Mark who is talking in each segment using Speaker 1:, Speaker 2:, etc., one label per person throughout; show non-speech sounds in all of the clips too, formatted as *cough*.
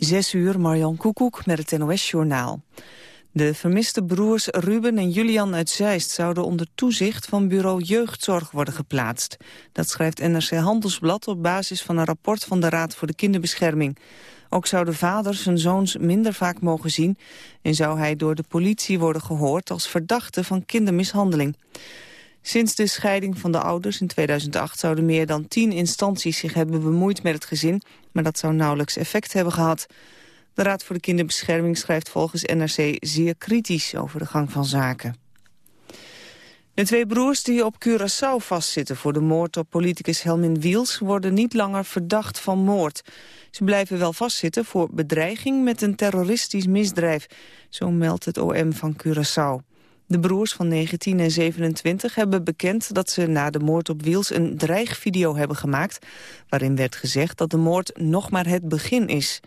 Speaker 1: Zes uur, Marjan Koekoek met het NOS-journaal. De vermiste broers Ruben en Julian uit Zeist zouden onder toezicht van bureau Jeugdzorg worden geplaatst. Dat schrijft NRC Handelsblad op basis van een rapport van de Raad voor de Kinderbescherming. Ook zou de vader zijn zoons minder vaak mogen zien en zou hij door de politie worden gehoord als verdachte van kindermishandeling. Sinds de scheiding van de ouders in 2008 zouden meer dan tien instanties zich hebben bemoeid met het gezin, maar dat zou nauwelijks effect hebben gehad. De Raad voor de Kinderbescherming schrijft volgens NRC zeer kritisch over de gang van zaken. De twee broers die op Curaçao vastzitten voor de moord op politicus Helmin Wiels worden niet langer verdacht van moord. Ze blijven wel vastzitten voor bedreiging met een terroristisch misdrijf, zo meldt het OM van Curaçao. De broers van 19 en 27 hebben bekend dat ze na de moord op Wiels een dreigvideo hebben gemaakt... waarin werd gezegd dat de moord nog maar het begin is.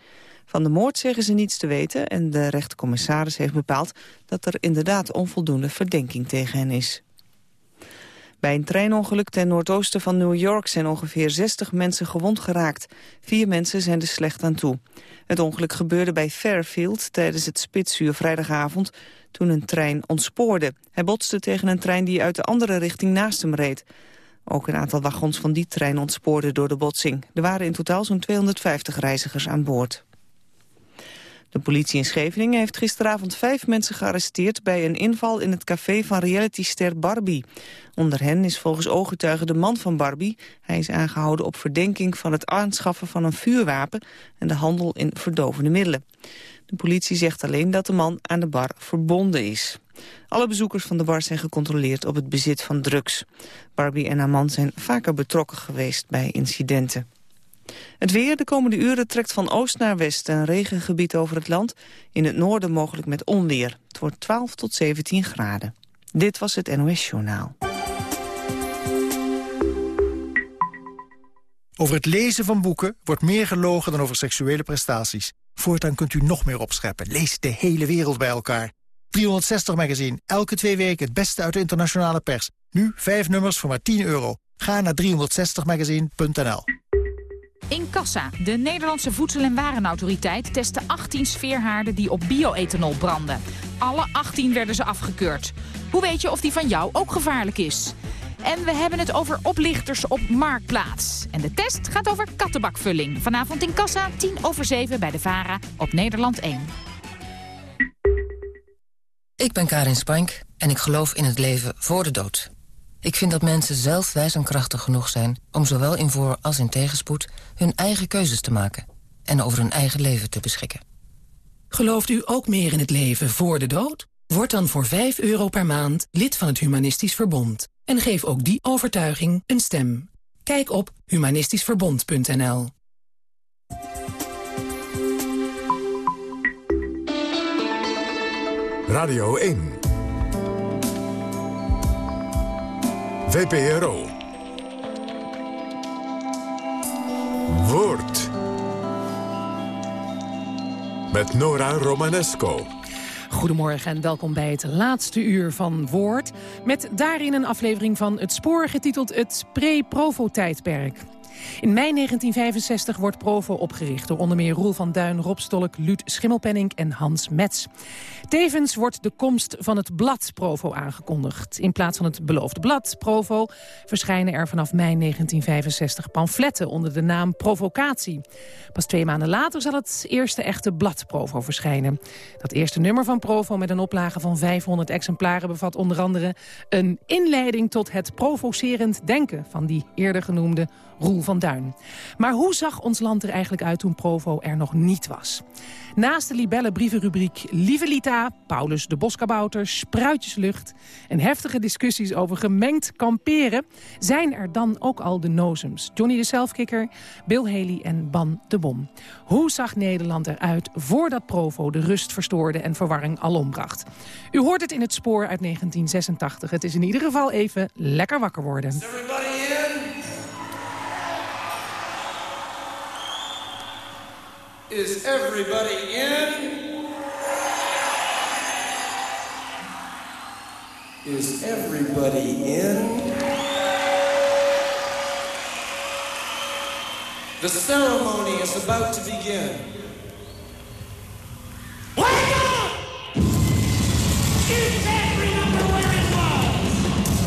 Speaker 1: Van de moord zeggen ze niets te weten en de rechtercommissaris heeft bepaald... dat er inderdaad onvoldoende verdenking tegen hen is. Bij een treinongeluk ten noordoosten van New York zijn ongeveer 60 mensen gewond geraakt. Vier mensen zijn er slecht aan toe. Het ongeluk gebeurde bij Fairfield tijdens het spitsuur vrijdagavond toen een trein ontspoorde. Hij botste tegen een trein die uit de andere richting naast hem reed. Ook een aantal wagons van die trein ontspoorden door de botsing. Er waren in totaal zo'n 250 reizigers aan boord. De politie in Scheveningen heeft gisteravond vijf mensen gearresteerd... bij een inval in het café van realityster Barbie. Onder hen is volgens ooggetuigen de man van Barbie. Hij is aangehouden op verdenking van het aanschaffen van een vuurwapen... en de handel in verdovende middelen. De politie zegt alleen dat de man aan de bar verbonden is. Alle bezoekers van de bar zijn gecontroleerd op het bezit van drugs. Barbie en haar man zijn vaker betrokken geweest bij incidenten. Het weer de komende uren trekt van oost naar west een regengebied over het land. In het noorden mogelijk met onweer. Het wordt 12 tot 17 graden. Dit was het NOS Journaal.
Speaker 2: Over het lezen van boeken wordt meer gelogen dan over seksuele prestaties. Voortaan kunt u nog meer opscheppen. Lees de hele wereld bij elkaar. 360 Magazine, elke twee weken het beste uit de internationale pers. Nu vijf nummers voor maar 10 euro. Ga naar 360magazine.nl
Speaker 3: In Kassa, de Nederlandse Voedsel- en Warenautoriteit... testte 18 sfeerhaarden die op bioethanol branden. Alle 18 werden ze afgekeurd. Hoe weet je of die van jou ook gevaarlijk is? En we hebben het over oplichters op Marktplaats. En de test gaat over kattenbakvulling. Vanavond in Kassa, 10 over 7 bij de VARA op Nederland 1.
Speaker 4: Ik ben Karin Spank en ik geloof in het leven voor de dood. Ik vind dat mensen zelf wijs en krachtig genoeg zijn... om zowel in voor- als in tegenspoed hun eigen keuzes te maken... en over hun eigen leven te beschikken.
Speaker 5: Gelooft u ook meer in het leven voor de dood? Word dan voor 5 euro per maand lid van het Humanistisch Verbond. En geef ook die overtuiging een stem. Kijk op humanistischverbond.nl
Speaker 6: Radio 1 VPRO Woord met Nora Romanesco.
Speaker 7: Goedemorgen en welkom bij het laatste uur van Woord. Met daarin een aflevering van Het Spoor getiteld Het Pre-Provo-tijdperk. In mei 1965 wordt Provo opgericht door onder meer Roel van Duin, Rob Stolk, Luut Schimmelpenning en Hans Metz. Tevens wordt de komst van het blad Provo aangekondigd. In plaats van het beloofde blad Provo verschijnen er vanaf mei 1965 pamfletten onder de naam Provocatie. Pas twee maanden later zal het eerste echte blad Provo verschijnen. Dat eerste nummer van Provo met een oplage van 500 exemplaren bevat onder andere een inleiding tot het provocerend denken van die eerder genoemde Roel van Duin. Maar hoe zag ons land er eigenlijk uit toen Provo er nog niet was? Naast de libelle brievenrubriek Lieve Lita, Paulus de Boskabouter, Spruitjeslucht... en heftige discussies over gemengd kamperen... zijn er dan ook al de nozems. Johnny de Selfkicker, Bill Haley en Ban de Bom. Hoe zag Nederland eruit voordat Provo de rust verstoorde en verwarring alombracht? U hoort het in het spoor uit 1986. Het is in ieder geval even lekker wakker worden.
Speaker 8: Is? Is everybody in? Is everybody in? The ceremony is about to begin. Wake up! It's remember where it was.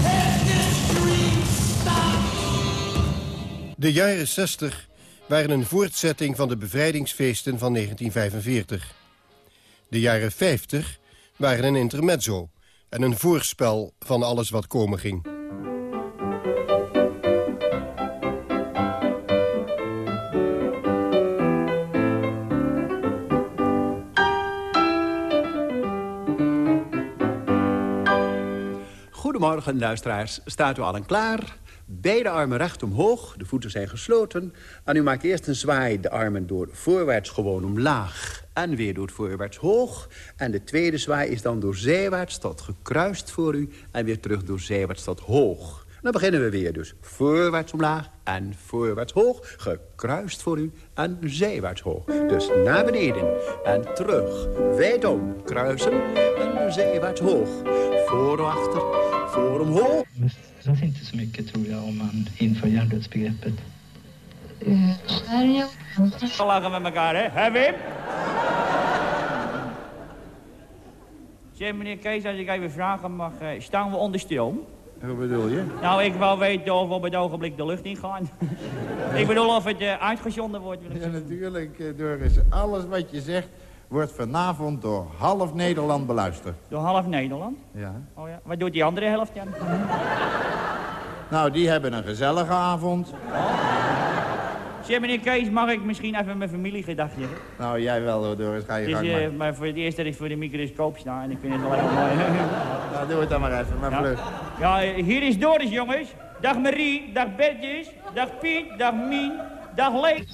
Speaker 8: Has this dream stopped?
Speaker 9: De jaren 60 waren een voortzetting van de bevrijdingsfeesten van 1945. De jaren 50 waren een intermezzo en een voorspel van alles wat komen ging.
Speaker 10: Goedemorgen, luisteraars. Staat u allen klaar? Beide armen recht omhoog, de voeten zijn gesloten. En u maakt eerst een zwaai, de armen door voorwaarts gewoon omlaag. En weer door voorwaarts hoog. En de tweede zwaai is dan door zijwaarts tot gekruist voor u. En weer terug door zijwaarts tot hoog. Dan beginnen we weer dus. Voorwaarts omlaag en voorwaarts hoog. Gekruist voor u en zijwaarts hoog. Dus naar beneden en terug. Wijdom kruisen en zijwaarts hoog. Voor achter, voor omhoog.
Speaker 11: Satsas inte så mycket tror jag om man inför hjärndödsbegreppet.
Speaker 12: lachen met elkaar, hè? Hè, Wim? Zeg, meneer Kees, als ik even vragen mag, eh, staan we onder stroom?
Speaker 13: Hoe bedoel je?
Speaker 12: Nou, ik wil weten of we op het ogenblik de lucht ingaan. *laughs* ik bedoel of het uh, uitgezonden wordt. Wil ik
Speaker 13: ja, natuurlijk, uh, Doris. Alles wat je zegt wordt vanavond door half Nederland beluisterd.
Speaker 12: Door half Nederland?
Speaker 13: Ja.
Speaker 12: Oh ja. Wat doet die andere helft dan? *laughs*
Speaker 13: Nou, die hebben een gezellige avond.
Speaker 12: Zeg, meneer Kees, mag ik misschien even mijn familie gedachten
Speaker 13: Nou, jij wel hoor, Doris. Ga je
Speaker 12: dus,
Speaker 13: gang
Speaker 12: uh,
Speaker 13: maar.
Speaker 12: maar voor het eerst dat ik voor de microscoop sta en ik vind het wel even mooi. *laughs*
Speaker 13: nou, doe het dan maar even, maar
Speaker 12: ja.
Speaker 13: vlug.
Speaker 12: Ja, hier is Doris, jongens. Dag Marie, dag Bertjes, dag Piet, dag Mien, dag Leek.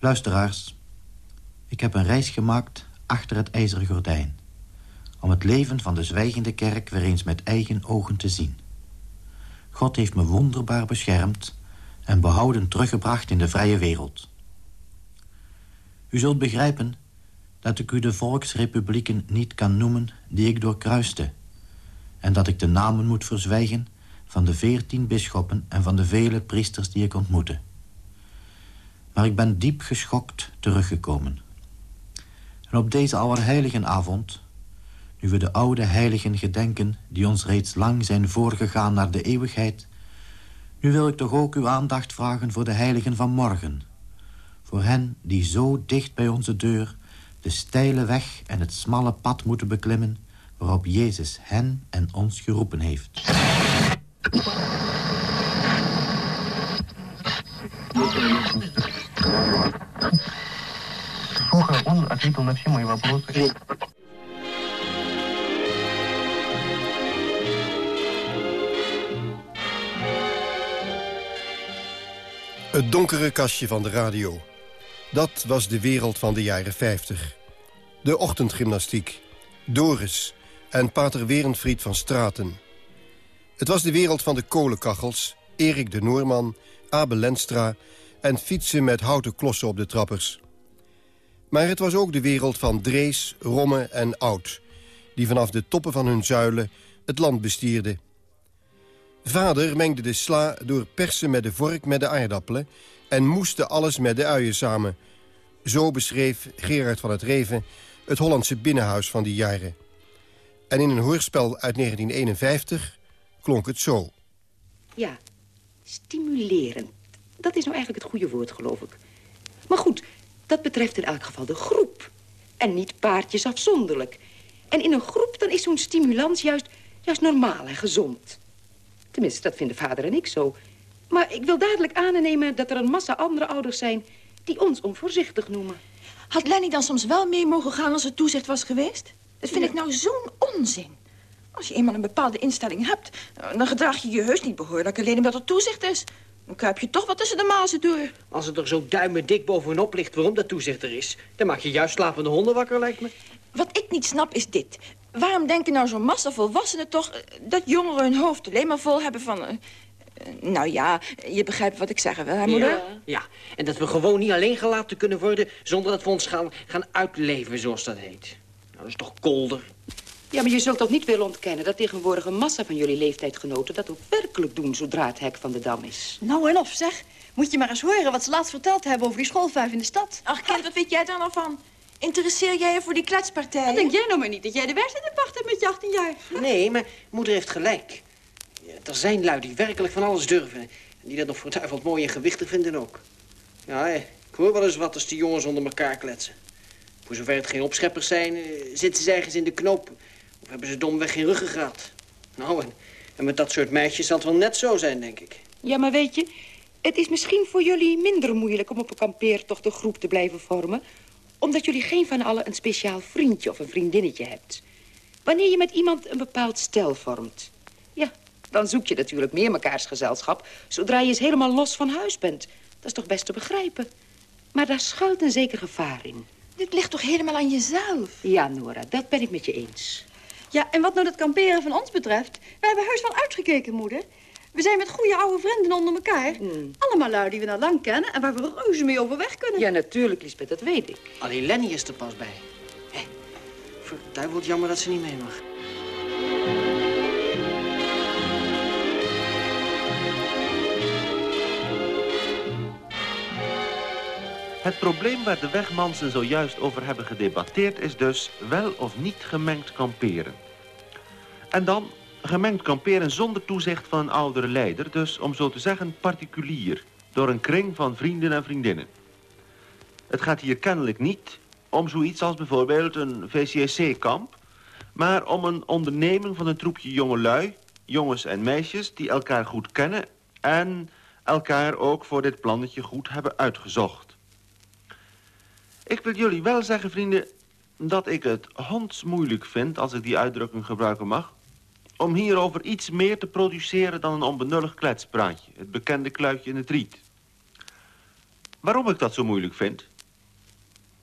Speaker 14: Luisteraars, ik heb een reis gemaakt achter het ijzeren gordijn... om het leven van de zwijgende kerk weer eens met eigen ogen te zien. God heeft me wonderbaar beschermd en behouden teruggebracht in de vrije wereld. U zult begrijpen dat ik u de volksrepublieken niet kan noemen die ik doorkruiste... en dat ik de namen moet verzwijgen van de veertien bisschoppen en van de vele priesters die ik ontmoette. Maar ik ben diep geschokt teruggekomen. En op deze allerheiligenavond, nu we de oude heiligen gedenken... die ons reeds lang zijn voorgegaan naar de eeuwigheid... nu wil ik toch ook uw aandacht vragen voor de heiligen van morgen. Voor hen die zo dicht bij onze deur... de steile weg en het smalle pad moeten beklimmen... waarop Jezus hen en ons geroepen heeft
Speaker 11: Слушай, он ответил на все мои вопросы.
Speaker 9: Het donkere kastje van de radio. Dat was de wereld van de jaren 50. De ochtendgymnastiek, Doris en pater Werenfried van Straten. Het was de wereld van de kolenkachels, Erik de Noorman, Abel Lenstra... en fietsen met houten klossen op de trappers. Maar het was ook de wereld van Drees, Romme en Oud... die vanaf de toppen van hun zuilen het land bestierden. Vader mengde de sla door persen met de vork met de aardappelen... en moeste alles met de uien samen. Zo beschreef Gerard van het Reven het Hollandse binnenhuis van die jaren. En in een hoorspel uit 1951 klonk het zo.
Speaker 15: Ja, stimulerend. Dat is nou eigenlijk het goede woord, geloof ik. Maar goed, dat betreft in elk geval de groep. En niet paardjes afzonderlijk. En in een groep dan is zo'n stimulans juist, juist normaal en gezond. Tenminste, dat vinden vader en ik zo. Maar ik wil dadelijk aannemen dat er een massa andere ouders zijn... die ons onvoorzichtig noemen.
Speaker 16: Had Lenny dan soms wel mee mogen gaan als er toezicht was geweest? Dat vind ik nou zo'n onzin. Als je eenmaal een bepaalde instelling hebt... dan gedraag je je heus niet behoorlijk alleen omdat er toezicht is. Dan kruip je toch wat tussen de mazen door.
Speaker 17: Als het er zo duimen dik bovenop ligt waarom dat toezicht er is... dan maak je juist slapende honden wakker, lijkt me.
Speaker 16: Wat ik niet snap is dit. Waarom denken nou zo'n massa volwassenen toch... eh, dat jongeren hun hoofd alleen maar vol hebben van... eh, eh, nou ja, je begrijpt wat ik zeggen wil, hè, moeder?
Speaker 17: Ja. ja, en dat we gewoon niet alleen gelaten kunnen worden... zonder dat we ons gaan, gaan uitleven, zoals dat heet. Nou, dat is toch kolder.
Speaker 15: Ja, maar je zult toch niet willen ontkennen... dat tegenwoordig een massa van jullie leeftijdgenoten... dat ook werkelijk doen zodra het hek van de dam is.
Speaker 18: Nou en of, zeg. Moet je maar eens horen wat ze laatst verteld hebben over die schoolvijf in de stad.
Speaker 16: Ach, kind, wat weet jij daar nou van? Interesseer jij je voor die kletspartij?
Speaker 18: Denk jij nou maar niet dat jij de wedstrijd in pacht hebt met je 18 jaar.
Speaker 17: Nee, maar moeder heeft gelijk. Ja, er zijn lui die werkelijk van alles durven. En die dat nog verduiveld mooi en gewichtig vinden ook. Ja, ik hoor wel eens wat als die jongens onder elkaar kletsen. Voor zover het geen opscheppers zijn, eh, zitten ze ergens in de knoop. Of hebben ze domweg geen ruggengraat. Nou, en, en met dat soort meisjes zal het wel net zo zijn, denk ik.
Speaker 15: Ja, maar weet je, het is misschien voor jullie minder moeilijk om op een kampeertocht een groep te blijven vormen. Omdat jullie geen van allen een speciaal vriendje of een vriendinnetje hebt. Wanneer je met iemand een bepaald stel vormt. Ja, dan zoek je natuurlijk meer mekaars gezelschap... zodra je eens helemaal los van huis bent. Dat is toch best te begrijpen. Maar daar schuilt een zeker gevaar in.
Speaker 16: Dit ligt toch helemaal aan jezelf?
Speaker 15: Ja, Nora, dat ben ik met je eens.
Speaker 18: Ja, en wat nou dat kamperen van ons betreft... we hebben heus wel uitgekeken, moeder. We zijn met goede oude vrienden onder elkaar. Allemaal lui die we al lang kennen en waar we reuze mee overweg kunnen.
Speaker 15: Ja, natuurlijk, Lisbeth, dat weet ik.
Speaker 17: Alleen Lenny is er pas bij. Hé, verduiveld jammer dat ze niet mee mag.
Speaker 19: Het probleem waar de wegmansen zojuist over hebben gedebatteerd... is dus wel of niet gemengd kamperen. En dan gemengd kamperen zonder toezicht van een oudere leider... dus om zo te zeggen particulier, door een kring van vrienden en vriendinnen. Het gaat hier kennelijk niet om zoiets als bijvoorbeeld een VCSC-kamp... maar om een onderneming van een troepje jongelui, jongens en meisjes... die elkaar goed kennen en elkaar ook voor dit plannetje goed hebben uitgezocht. Ik wil jullie wel zeggen, vrienden, dat ik het hondsmoeilijk vind... als ik die uitdrukking gebruiken mag... om hierover iets meer te produceren dan een onbenullig kletspraatje. Het bekende kluitje in het riet. Waarom ik dat zo moeilijk vind?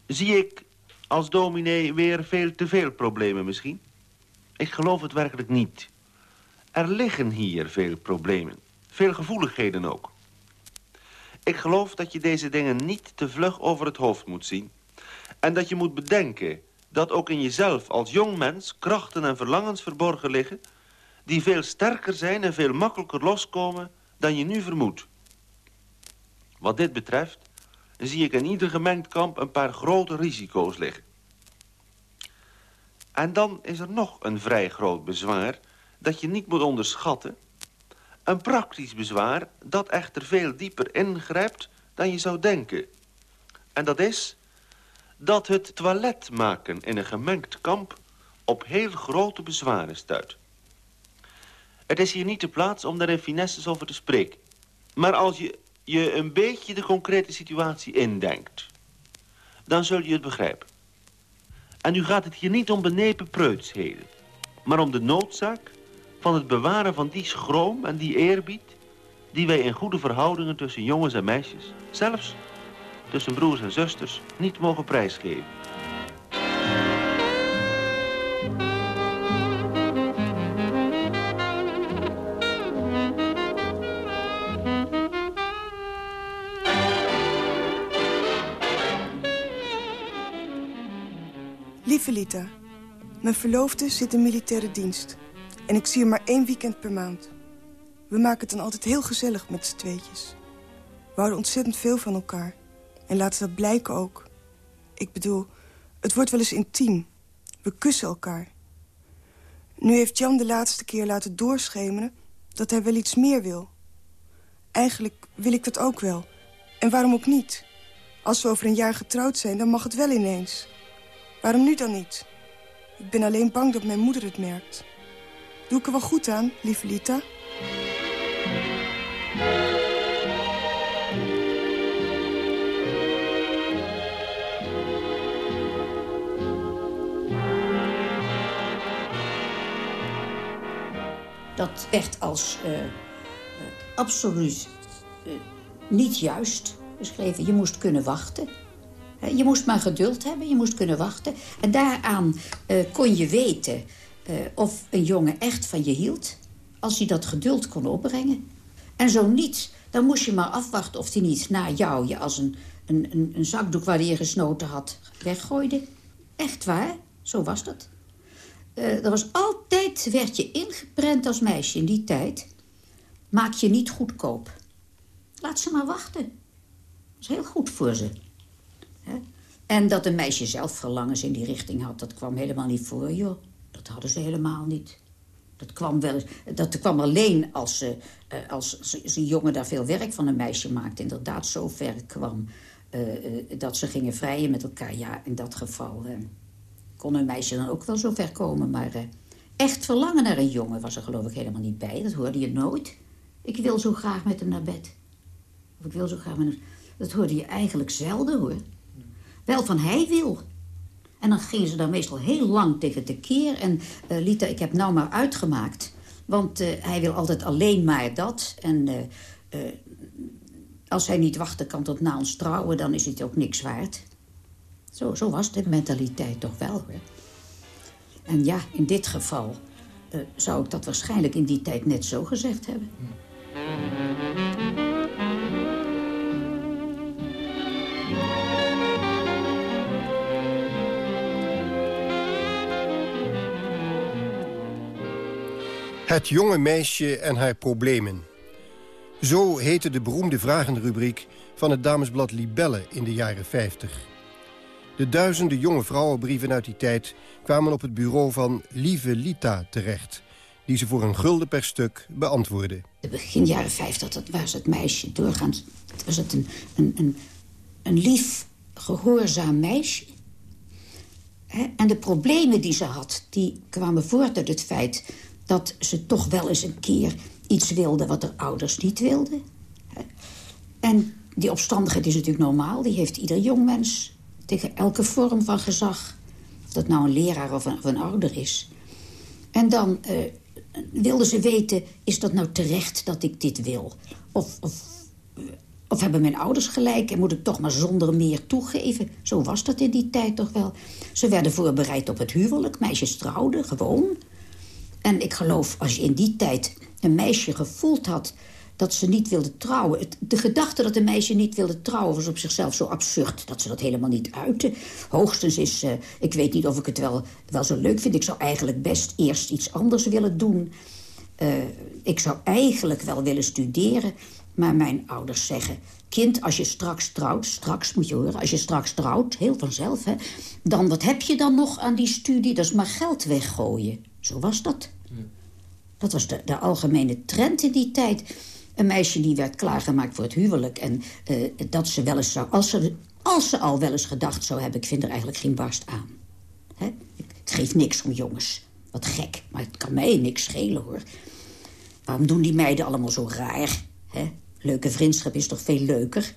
Speaker 19: Zie ik als dominee weer veel te veel problemen misschien? Ik geloof het werkelijk niet. Er liggen hier veel problemen. Veel gevoeligheden ook. Ik geloof dat je deze dingen niet te vlug over het hoofd moet zien. En dat je moet bedenken dat ook in jezelf als jong mens krachten en verlangens verborgen liggen... die veel sterker zijn en veel makkelijker loskomen dan je nu vermoedt. Wat dit betreft zie ik in ieder gemengd kamp een paar grote risico's liggen. En dan is er nog een vrij groot bezwaar dat je niet moet onderschatten... Een praktisch bezwaar dat echter veel dieper ingrijpt dan je zou denken. En dat is dat het toilet maken in een gemengd kamp op heel grote bezwaren stuit. Het is hier niet de plaats om daar in finesses over te spreken. Maar als je je een beetje de concrete situatie indenkt... dan zul je het begrijpen. En nu gaat het hier niet om benepen preutsheden... maar om de noodzaak van het bewaren van die schroom en die eerbied... die wij in goede verhoudingen tussen jongens en meisjes... zelfs tussen broers en zusters niet mogen prijsgeven.
Speaker 20: Lieve Lita, mijn verloofde zit in militaire dienst. En ik zie hem maar één weekend per maand. We maken het dan altijd heel gezellig met z'n tweetjes. We houden ontzettend veel van elkaar. En laten dat blijken ook. Ik bedoel, het wordt wel eens intiem. We kussen elkaar. Nu heeft Jan de laatste keer laten doorschemeren... dat hij wel iets meer wil. Eigenlijk wil ik dat ook wel. En waarom ook niet? Als we over een jaar getrouwd zijn, dan mag het wel ineens. Waarom nu dan niet? Ik ben alleen bang dat mijn moeder het merkt. Doe ik er wel goed aan, lieve Lita?
Speaker 21: Dat werd als uh, uh, absoluut uh, niet juist beschreven. Je moest kunnen wachten. Je moest maar geduld hebben, je moest kunnen wachten. En daaraan kon je weten of een jongen echt van je hield... als hij dat geduld kon opbrengen. En zo niet, dan moest je maar afwachten of hij niet na jou... je als een, een, een, een zakdoek waar hij gesnoten had weggooide. Echt waar, zo was dat. Uh, er was altijd, werd je ingeprent als meisje in die tijd... maak je niet goedkoop. Laat ze maar wachten. Dat is heel goed voor ze. En dat een meisje zelf verlangens in die richting had... dat kwam helemaal niet voor, joh. Dat hadden ze helemaal niet. Dat kwam, wel, dat kwam alleen als, uh, als, als een jongen daar veel werk van een meisje maakte. Inderdaad zo ver kwam uh, dat ze gingen vrijen met elkaar. Ja, in dat geval kon een meisje dan ook wel zo ver komen. Maar echt verlangen naar een jongen was er geloof ik helemaal niet bij. Dat hoorde je nooit. Ik wil zo graag met hem naar bed. Of ik wil zo graag met hem... Dat hoorde je eigenlijk zelden, hoor. Wel van hij wil. En dan gingen ze daar meestal heel lang tegen de keer. En uh, Lita, ik heb nou maar uitgemaakt. Want uh, hij wil altijd alleen maar dat. En uh, als hij niet wachten kan tot na ons trouwen... dan is het ook niks waard. Zo, zo was de mentaliteit toch wel. En ja, in dit geval zou ik dat waarschijnlijk in die tijd net zo gezegd hebben.
Speaker 9: Het jonge meisje en haar problemen. Zo heette de beroemde vragenrubriek van het damesblad Libelle in de jaren 50. De duizenden jonge vrouwenbrieven uit die tijd kwamen op het bureau van Lieve Lita terecht... die ze voor een gulden per stuk beantwoordde.
Speaker 21: De begin jaren 50 dat was het meisje doorgaans... was het een, een, een, een lief, gehoorzaam meisje. En de problemen die ze had, die kwamen voort uit het feit dat ze toch wel eens een keer iets wilde wat haar ouders niet wilden. En die opstandigheid is natuurlijk normaal. Die heeft ieder jongmens tegen elke vorm van gezag. Of dat nou een leraar of een, ouder is. En dan uh, wilde ze weten, is dat nou terecht dat ik dit wil? Of, of, of hebben mijn ouders gelijk en moet ik toch maar zonder meer toegeven? Zo was dat in die tijd toch wel. Ze werden voorbereid op het huwelijk. Meisjes trouwden, gewoon. En ik geloof, als je in die tijd een meisje gevoeld had dat ze niet wilde trouwen. de gedachte dat een meisje niet wilde trouwen was op zichzelf zo absurd... dat ze dat helemaal niet uitte. Hoogstens is, uh, ik weet niet of ik het wel, wel zo leuk vind... ik zou eigenlijk best eerst iets anders willen doen. Uh, ik zou eigenlijk wel willen studeren... maar mijn ouders zeggen... kind, als je straks trouwt, straks moet je horen... als je straks trouwt, heel vanzelf, hè... dan wat heb je dan nog aan die studie? Dat is maar geld weggooien. Zo was dat. Dat was de, de algemene trend in die tijd. Een meisje die werd klaargemaakt voor het huwelijk... en uh, dat ze wel eens zou... Als ze, als ze al wel eens gedacht zou hebben... ik vind er eigenlijk geen barst aan. Hè? Het geeft niks om jongens. Wat gek, maar het kan mij niks schelen, hoor. Waarom doen die meiden allemaal zo raar? Hè? Leuke vriendschap is toch veel leuker?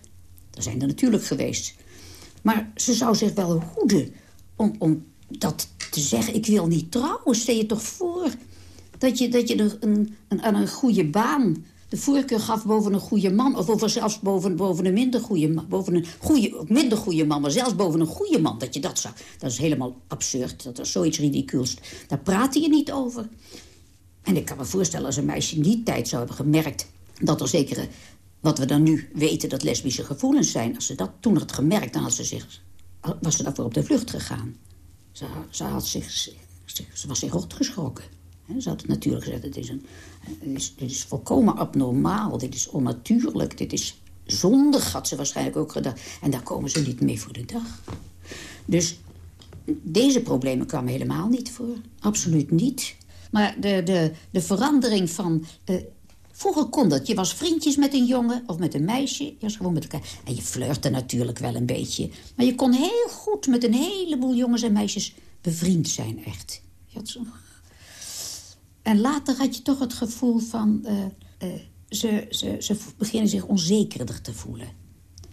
Speaker 21: Er zijn er natuurlijk geweest. Maar ze zou zich wel hoeden om, om dat te zeggen. Ik wil niet trouwen, stel je toch voor... Dat je, dat je een, een, aan een goede baan de voorkeur gaf boven een goede man... of zelfs boven, boven een minder goede man. Boven een goede, minder goede man, maar zelfs boven een goede man. Dat je dat zou. Dat is helemaal absurd. Dat is zoiets ridicules. Daar praatte je niet over. En ik kan me voorstellen als een meisje in die tijd zou hebben gemerkt... dat er zekere, wat we dan nu weten, dat lesbische gevoelens zijn... als ze dat toen had gemerkt, dan had ze zich, was ze daarvoor op de vlucht gegaan. Ze, had zich, ze was zich rot geschrokken. Ze had natuurlijk gezegd, dit is, een, dit is, dit is volkomen abnormaal, dit is onnatuurlijk, dit is zondig, had ze waarschijnlijk ook gedacht. En daar komen ze niet mee voor de dag. Dus deze problemen kwamen helemaal niet voor. Absoluut niet. Maar de, de, de verandering van... Uh, vroeger kon dat. Je was vriendjes met een jongen of met een meisje. Je was gewoon met elkaar. En je flirte natuurlijk wel een beetje. Maar je kon heel goed met een heleboel jongens en meisjes bevriend zijn, echt. Je zo'n en later had je toch het gevoel van... Uh, uh, ze, ze, ze beginnen zich onzekerder te voelen.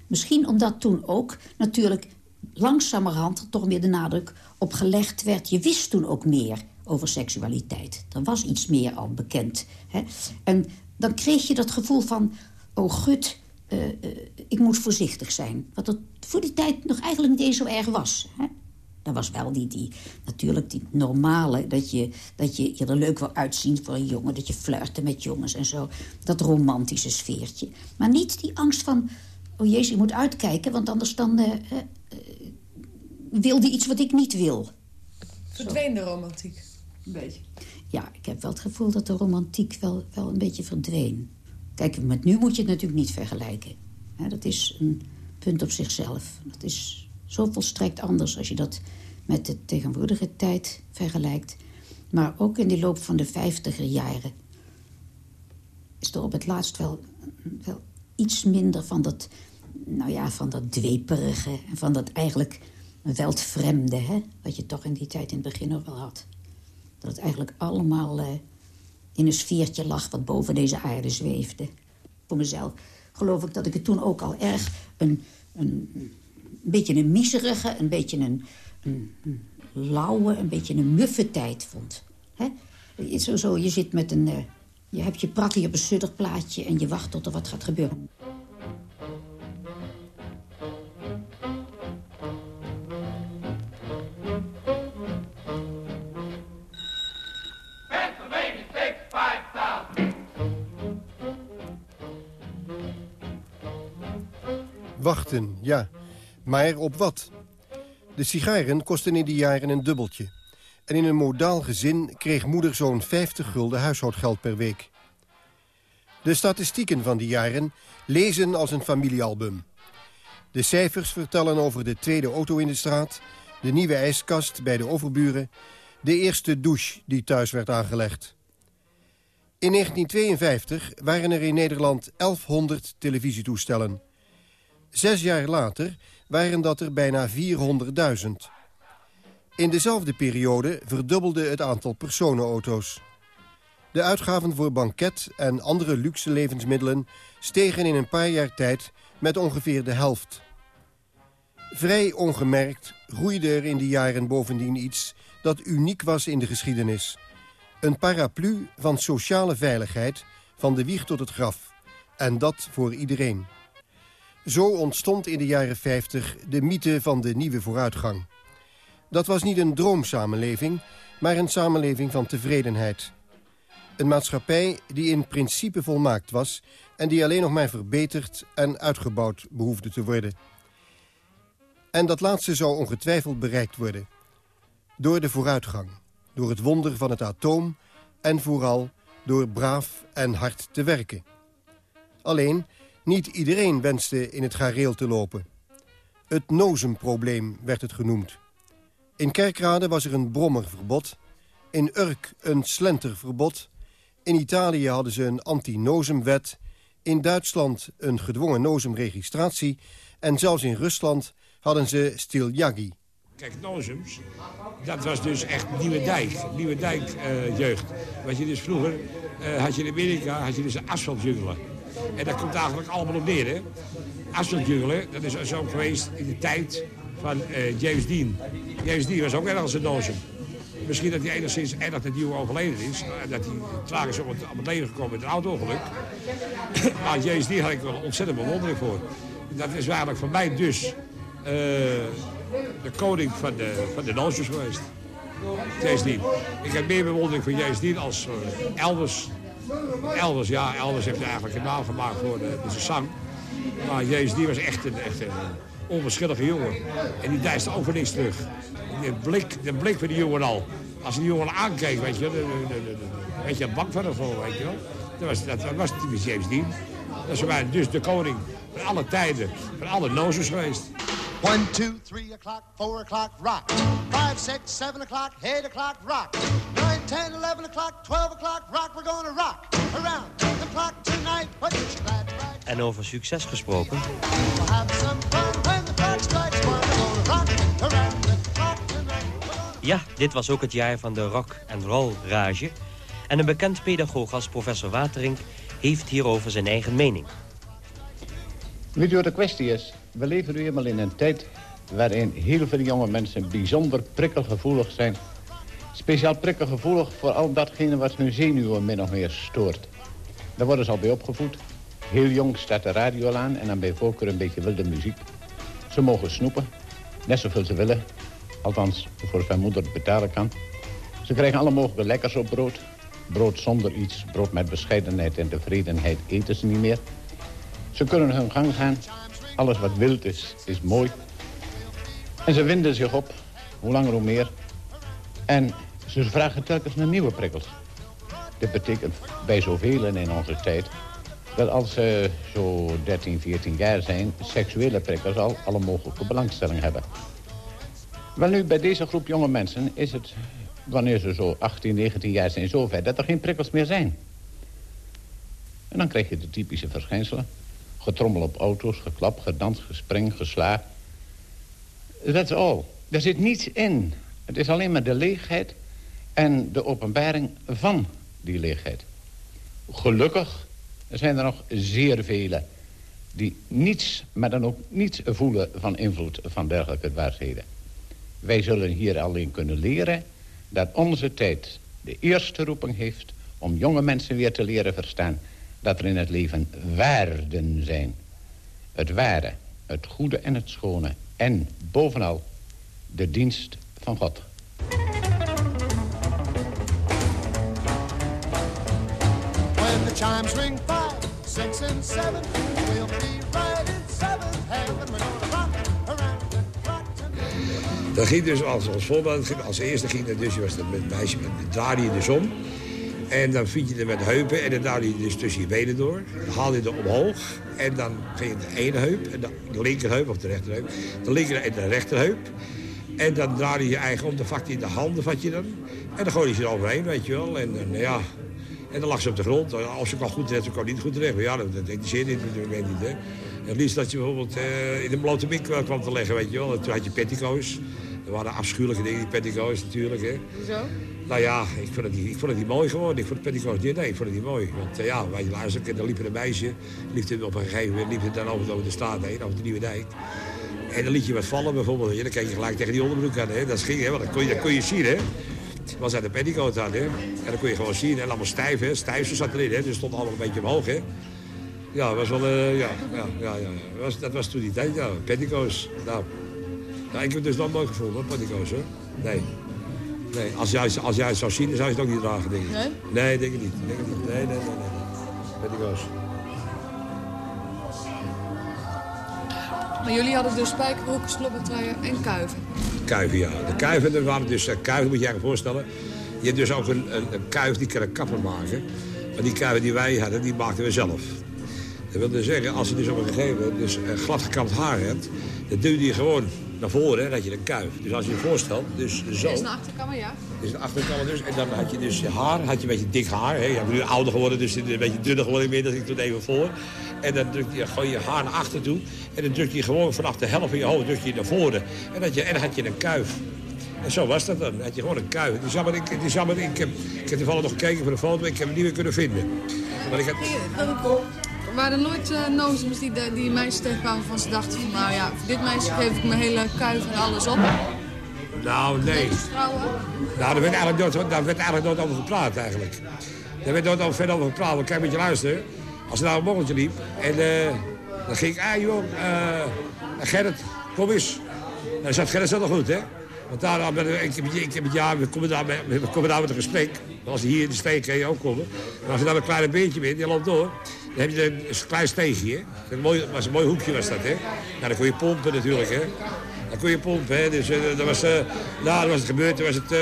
Speaker 21: Misschien omdat toen ook natuurlijk langzamerhand toch meer de nadruk op gelegd werd. Je wist toen ook meer over seksualiteit. Er was iets meer al bekend. Hè? En dan kreeg je dat gevoel van... oh gut, uh, ik moet voorzichtig zijn. Wat dat voor die tijd nog eigenlijk niet eens zo erg was. Hè? Dat was wel die, die, natuurlijk die normale, dat je, dat je je er leuk wil uitzien voor een jongen. Dat je flirte met jongens en zo. Dat romantische sfeertje. Maar niet die angst van, oh jezus, ik moet uitkijken, want anders dan uh, wil die iets wat ik niet wil.
Speaker 20: Verdween de romantiek, een beetje?
Speaker 21: Ja, ik heb wel het gevoel dat de romantiek wel, wel een beetje verdween. Kijk, met nu moet je het natuurlijk niet vergelijken. dat is een punt op zichzelf. Dat is zo volstrekt anders als je dat met de tegenwoordige tijd vergelijkt. Maar ook in de loop van de vijftiger jaren... is er op het laatst wel, wel iets minder van dat... nou ja, van dat dweperige en van dat eigenlijk weldvreemde... Hè? wat je toch in die tijd in het begin nog wel had. Dat het eigenlijk allemaal eh, in een sfeertje lag... wat boven deze aarde zweefde. Voor mezelf geloof ik dat ik het toen ook al erg een, een, een beetje een miserige... een beetje een, een, een lauwe, een beetje een muffe tijd vond. Zo, zo, je zit met een... Uh, je hebt je prakkie op een suddig plaatje en je wacht tot er wat gaat gebeuren.
Speaker 9: Maar op wat? De sigaren kosten in die jaren een dubbeltje. En in een modaal gezin kreeg moeder zo'n 50 gulden huishoudgeld per week. De statistieken van die jaren lezen als een familiealbum. De cijfers vertellen over de tweede auto in de straat... de nieuwe ijskast bij de overburen... de eerste douche die thuis werd aangelegd. In 1952 waren er in Nederland 1100 televisietoestellen. Zes jaar later waren dat er bijna 400.000. In dezelfde periode verdubbelde het aantal personenauto's. De uitgaven voor banket en andere luxe levensmiddelen... stegen in een paar jaar tijd met ongeveer de helft. Vrij ongemerkt groeide er in die jaren bovendien iets... dat uniek was in de geschiedenis. Een paraplu van sociale veiligheid, van de wieg tot het graf. En dat voor iedereen. Zo ontstond in de jaren 50 de mythe van de nieuwe vooruitgang. Dat was niet een droomsamenleving, maar een samenleving van tevredenheid. Een maatschappij die in principe volmaakt was... en die alleen nog maar verbeterd en uitgebouwd behoefde te worden. En dat laatste zou ongetwijfeld bereikt worden. Door de vooruitgang, door het wonder van het atoom... en vooral door braaf en hard te werken. Alleen, niet iedereen wenste in het gareel te lopen. Het nozemprobleem werd het genoemd. In Kerkrade was er een brommerverbod. In Urk een slenterverbod. In Italië hadden ze een anti-nozemwet. In Duitsland een gedwongen nozemregistratie. En zelfs in Rusland hadden ze stiljagi.
Speaker 22: Kijk, nozems, dat was dus echt Nieuwe Dijk. Nieuwe Dijk uh, jeugd. Wat je dus vroeger, uh, had je in Amerika, had je dus asfaltjungelen. En dat komt eigenlijk allemaal op neer, hè. Dat is zo geweest in de tijd van uh, James Dean. James Dean was ook ergens een nozem. Misschien dat hij enigszins erg dat die overleden is. En dat hij tragisch op het, op het leven gekomen met een auto-ongeluk. *coughs* maar James Dean had ik wel ontzettend bewondering voor. Dat is eigenlijk voor mij dus uh, de koning van de, van de geweest. James Dean. Ik heb meer bewondering voor James Dean als uh, Elvis. Elvis, ja, Elvis heeft eigenlijk een naam gemaakt voor de, de zang. Maar James Dean was echt een, echt een onverschillige jongen. En die deist over niks terug. De blik, de blik van die jongen al. Als die jongen aankeek, weet je, de, de, weet je, bang van hem weet je wel. Dat was, dat, dat was typisch James Dean. Dat is dus de koning van alle tijden, van alle nozes geweest.
Speaker 23: 1, 2, 3 o'clock, 4 o'clock, rock. 5, 6, 7 o'clock, 8 o'clock, rock. 9, 10, 11 o'clock, 12 o'clock, rock. We're gonna rock around the clock tonight. But you're glad to ride.
Speaker 24: En over succes gesproken.
Speaker 23: We'll have some fun when the clock strikes one. We're gonna rock around the clock tonight.
Speaker 24: Ja, dit was ook het jaar van de rock and roll rage. En een bekend pedagoog als professor Waterink heeft hierover zijn eigen mening.
Speaker 25: Weet u wat de kwestie is? We leven nu eenmaal in een tijd waarin heel veel jonge mensen bijzonder prikkelgevoelig zijn. Speciaal prikkelgevoelig voor al datgene wat hun zenuwen min of meer stoort. Daar worden ze al bij opgevoed. Heel jong staat de radio aan en dan bij voorkeur een beetje wilde muziek. Ze mogen snoepen, net zoveel ze willen. Althans, voor zijn moeder betalen kan. Ze krijgen alle mogelijke lekkers op brood. Brood zonder iets, brood met bescheidenheid en tevredenheid eten ze niet meer. Ze kunnen hun gang gaan. Alles wat wild is, is mooi. En ze winden zich op, hoe langer hoe meer. En ze vragen telkens naar nieuwe prikkels. Dit betekent bij zoveel in onze tijd... dat als ze zo 13, 14 jaar zijn... seksuele prikkels al alle mogelijke belangstelling hebben. Wel nu, bij deze groep jonge mensen is het wanneer ze zo 18, 19 jaar zijn, zover dat er geen prikkels meer zijn. En dan krijg je de typische verschijnselen. Getrommel op auto's, geklap, gedans, gespring, gesla. That's all. Er zit niets in. Het is alleen maar de leegheid en de openbaring van die leegheid. Gelukkig zijn er nog zeer vele die niets, maar dan ook niets voelen van invloed van dergelijke dwaasheden. Wij zullen hier alleen kunnen leren dat onze tijd de eerste roeping heeft... om jonge mensen weer te leren verstaan dat er in het leven waarden zijn. Het ware, het goede en het schone. En bovenal de dienst van God.
Speaker 23: When the chimes ring five, six and seven, we'll be right in seventh heaven. We're gonna rock around and rock tonight.
Speaker 22: Dat ging dus als, als voorbeeld, als eerste ging dat dus, je was dat met een meisje, met, draaide je dus om. En dan fiets je er met de heupen en dan draaide je dus tussen je benen door. Dan haalde je er omhoog en dan ging je de ene heup, en de, de linkerheup of de rechterheup. De linker en de rechterheup. En dan draaide je je eigen om, dan vat je in de handen vat je dan. En dan gooi je ze er overheen, weet je wel. En, dan, ja, en dan lag ze op de grond. Als ze kan goed terecht, ze kan niet goed terecht. Maar ja, dat, dat interesseert niet natuurlijk niet, hè. Het liefst dat je bijvoorbeeld eh, in een blote mik kwam- kwam te leggen, weet je wel. En toen had je petticoats. Er waren afschuwelijke dingen, die petticoats natuurlijk, hè.
Speaker 26: Zo?
Speaker 22: Nou ja, ik vond het niet, ik vond het niet mooi geworden. Ik vond de petticoats niet, nee, ik vond het niet mooi. Want eh, ja, wij luisteren, en dan liep er een meisje. Liep er op een gegeven moment liep het dan over, over de straat heen, over de Nieuwe Dijk. En dan liet je wat vallen bijvoorbeeld. Ja, dan keek je gelijk tegen die onderbroek aan. Hè. Dat ging, hè, want dat kon je, dat kon je zien, hè. Was uit de petticoat aan, hè. En dan kon je gewoon zien, hè. Allemaal stijf, hè. Stijf zat erin, hè. Dus het stond allemaal een beetje omhoog, hè. Ja, dat was wel, eh, ja, ja, ja, ja. Was, dat was toen die tijd, ja. Petticoats. Nou, nou, ik heb het dus nog nooit gevonden, hoor, petticoats, hoor. Nee. Nee, als jij, als jij het zou zien, dan zou je het ook niet dragen, denk ik.
Speaker 26: Nee?
Speaker 22: Nee, denk ik niet. Denk ik niet. Nee, nee, nee, nee. nee. Petticoats.
Speaker 26: Maar jullie hadden dus spijkerbroeken, slobbertruien en kuiven.
Speaker 22: Kuiven, ja. De kuiven, dat waren dus eh, kuiven, moet je je voorstellen. Je hebt dus ook een, een, kuif die kan een kapper maken. Maar die kuiven die wij hadden, die maakten we zelf. Dat wil dus zeggen, als je dus op een gegeven moment dus eh, glad gekamd haar hebt... dan duw je gewoon naar voren, hè, dat je een kuif. Dus als je je voorstelt, dus zo...
Speaker 26: Is een achterkamer, ja.
Speaker 22: Dus de achterkant dus. En dan had je dus je haar, had je een beetje dik haar. Hè. Je bent nu ouder geworden, dus het is een beetje dunner geworden inmiddels. Ik doe het even voor. En dan druk je gewoon je haar naar achter toe. En dan druk je gewoon vanaf de helft van je hoofd druk je naar voren. En, dat je, en dan had je een kuif. En zo was dat dan. Dan had je gewoon een kuif. Het is jammer, ik, het is jammer, ik, heb, ik heb toevallig nog gekeken voor de foto, maar ik heb hem niet meer kunnen vinden. Maar ik had,
Speaker 26: Er waren nooit uh, nozems die, die meisjes tegenkwamen van ze dachten van... nou ja, voor dit meisje geef ik mijn hele kuif en alles op.
Speaker 22: nou, nee. Nou, daar werd eigenlijk nooit, daar werd eigenlijk nooit over gepraat eigenlijk. Daar werd nooit over, verder over gepraat. Want kijk, een beetje luisteren. Als er nou een morgeltje liep en eh, dan ging ik, ah joh, eh, Gerrit, kom eens. Dan zat Gerrit zat nog goed, hè? Want daar, ben ik, ik, heb- ik heb het jaar, we komen daar, met- we komen daar met een gesprek. Als hij hier in de steek kan je ook komen. Maar als je daar een kleine beentje bent, die loopt door. Dan heb je een, een klein steegje, hè? Een mooi, was een mooi hoekje was dat, hè? Nou, dan kon je pompen natuurlijk, hè? Dan kon je pompen, hè? Dus eh, dat was, eh nou, was het gebeurd, toen was het eh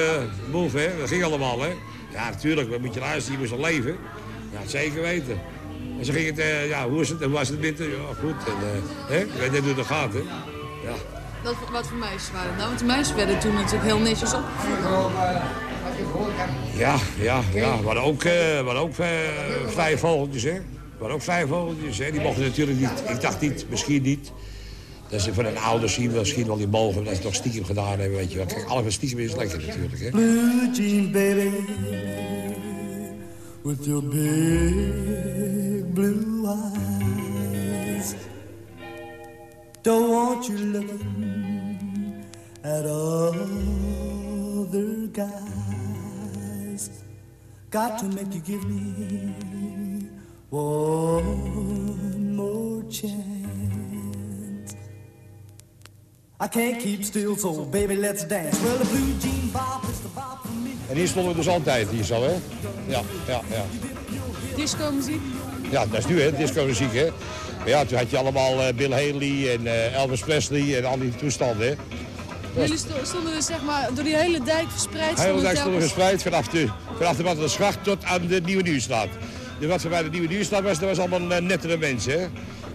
Speaker 22: move, hè? Dat ging allemaal, hè? Ja, natuurlijk, dan moet je luisteren, je moest al leven. Ja, zeker weten. En zo ging het, eh, ja, hoe, is het, hoe was het winter? Ja, goed. En, eh, hè? Je weet net hoe het gaat, hè? Ja.
Speaker 26: Dat, wat voor meisjes waren het nou? Want de meisjes werden toen natuurlijk heel netjes opgevoed.
Speaker 22: Ja, ja, ja. We hadden ook, eh, we hadden ook eh, vijf vogeltjes, hè. We hadden ook vijf vogeltjes, hè. Die mochten natuurlijk niet. Ik dacht niet, misschien niet. Dat ze van hun ouders zien, misschien wel die mogen. Dat ze toch stiekem gedaan hebben, weet je wel. Kijk, alles wat stiekem is lekker natuurlijk, hè.
Speaker 27: Blue jean baby with your big blue eyes. Don't want you looking at other guys. Got to make you give me one more chance. I can't keep still, so baby, let's dance. Well, the blue jean bop is the bop for me.
Speaker 22: En hier stonden we dus altijd, hier zo, hè. Ja, ja, ja.
Speaker 26: Disco muziek.
Speaker 22: Ja, dat is nu, hè, disco-muziek, hè. Maar ja, toen had je allemaal eh, Bill Haley en eh, Elvis Presley en al die toestanden, hè.
Speaker 26: Jullie sto- stonden dus zeg maar door die hele dijk verspreid.
Speaker 22: De hele dag stonden verspreid vanaf de, vanaf de Wattersgracht tot aan de Nieuwe Nieuwstraat. De wat bij de Nieuwe Nieuwstraat was, dat was allemaal eh, nettere mensen, hè.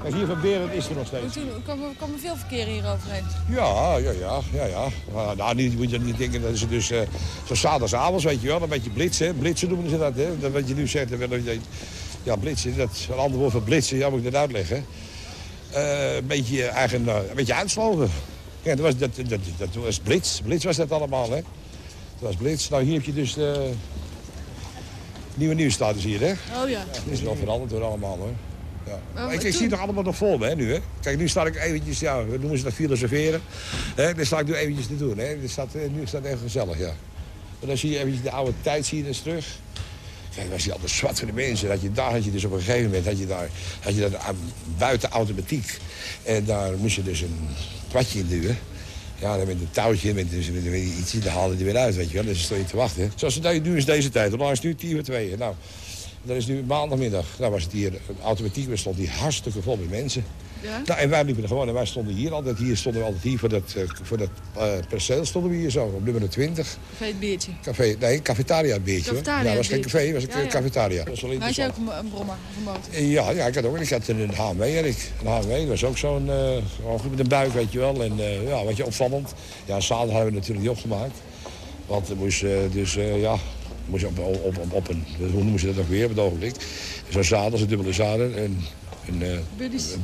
Speaker 22: Kijk, hier van Berend is er nog steeds.
Speaker 26: Toen kwam, kwam er veel verkeer hier overheen.
Speaker 22: Ja, ja, ja, ja, ja. Maar, nou, niet, moet je niet denken dat ze dus... eh zo zaterdagavond, weet je wel, een beetje blitsen. Blitsen noemen ze dat, hè. Dat wat je nu zegt, dat je- ja, blitsen, dat is een ander woord voor blitsen. Ja, moet ik dat uitleggen. Eh, een beetje eigen, eh, een beetje uitsloven. Ja, dat was, dat, dat, dat, dat was blitz. Blitz was dat allemaal, hè. Dat was blitz. Nou, hier heb je dus de nieuwe nieuwsstatus hier, hè.
Speaker 26: Oh ja.
Speaker 22: Het is wel veranderd door allemaal, hoor. Ja.
Speaker 26: Maar
Speaker 22: Maar ik, zie het toch allemaal nog vol, hè, nu, hè. Kijk, nu sta ik eventjes, ja, we noemen ze dat filosoferen. Hè, dat sta ik nu eventjes te doen, hè. Dit staat, eh, nu staat het even gezellig, ja. Maar dan zie je eventjes de oude tijd, zie je eens terug. Kijk, was je altijd zwart van de mensen. Dat je, daar had je dus op een gegeven moment had je daar, had je aan- buiten automatiek. En daar moest je dus een kwartje in duwen. Ja, dan met een touwtje, met, dus, met, met iets, dan die weer uit, weet je wel. Dus stond je te wachten. Zoals het nu- nu is deze tijd. Hoe lang is nu? Tien voor tweeën. Nou, dat is nu maandagmiddag. Nou was het hier, automatiek we stond hier hartstikke vol met mensen.
Speaker 26: Ja?
Speaker 22: Nou, en wij liepen er gewoon en wij stonden hier altijd. Hier stonden we altijd hier voor dat, eh, voor dat eh, perceel stonden we hier zo, op nummer 20.
Speaker 26: Café het biertje.
Speaker 22: Café, nee, cafetaria beertje. hoor.
Speaker 26: Cafetaria
Speaker 22: Ja, was geen
Speaker 26: beertje.
Speaker 22: café, was een
Speaker 26: Ja,
Speaker 22: cafetaria. Dat
Speaker 26: Maar had je
Speaker 22: interessant.
Speaker 26: ook een, een brommer of een motor?
Speaker 22: Ja, ja, ik had ook ik had een HMW, had ik. Een HMW, dat was ook zo'n, eh, goed met een buik, weet je wel. En eh, ja, wat je opvallend. Ja, zaterdag hadden we natuurlijk niet opgemaakt. Want er moest eh, dus, eh, ja, moest op, op, op, op een, hoe noemen ze dat ook weer op het ogenblik. Zo'n zadel, een dubbele zadel, een, een, eh,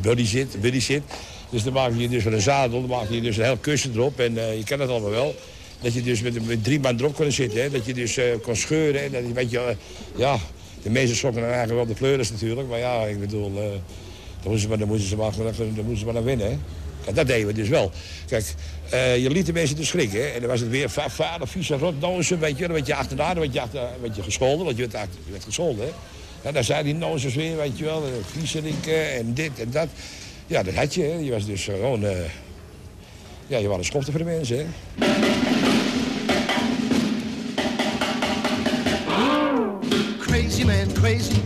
Speaker 22: buddy zit, buddy zit. Dus dan maak je dus een zadel, dan maak je dus een heel kussen erop. En eh, je kent het allemaal wel. Dat je dus met, met drie man erop kon zitten. Hè? Dat je dus eh, kon scheuren. En dat je, weet je, ja, de meeste sokken dan eigenlijk wel de pleuris natuurlijk. Maar ja, ik bedoel, dan moesten ze maar, dan moesten ze maar, dan moesten ze maar naar winnen. Hè? Dat deden we dus wel. Kijk, je liet de mensen dus schrikken. Hè? En dan was het weer va- vader, vies en rot, nozen, weet je. Dan werd je achterna, dan werd je, achter, werd je gescholden. Want je werd, werd gescholden, hè. Ja, dan zei die nozes weer, weet je wel. Vieserikken en dit en dat. Ja, dat had je, hè. Je was dus gewoon... eh, ja, je was een schofte voor de mensen, hè.
Speaker 23: Crazy man, crazy.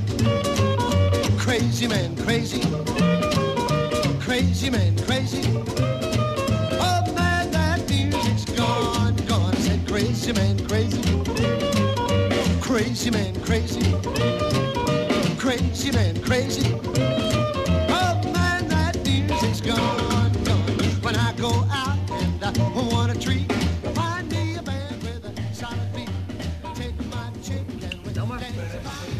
Speaker 23: Crazy man, crazy. Crazy man, crazy. Crazy man, crazy. Crazy man, crazy. Oh man, that music's gone, gone. When I go out and I want a treat, find me a band with a solid beat. Take my chick and with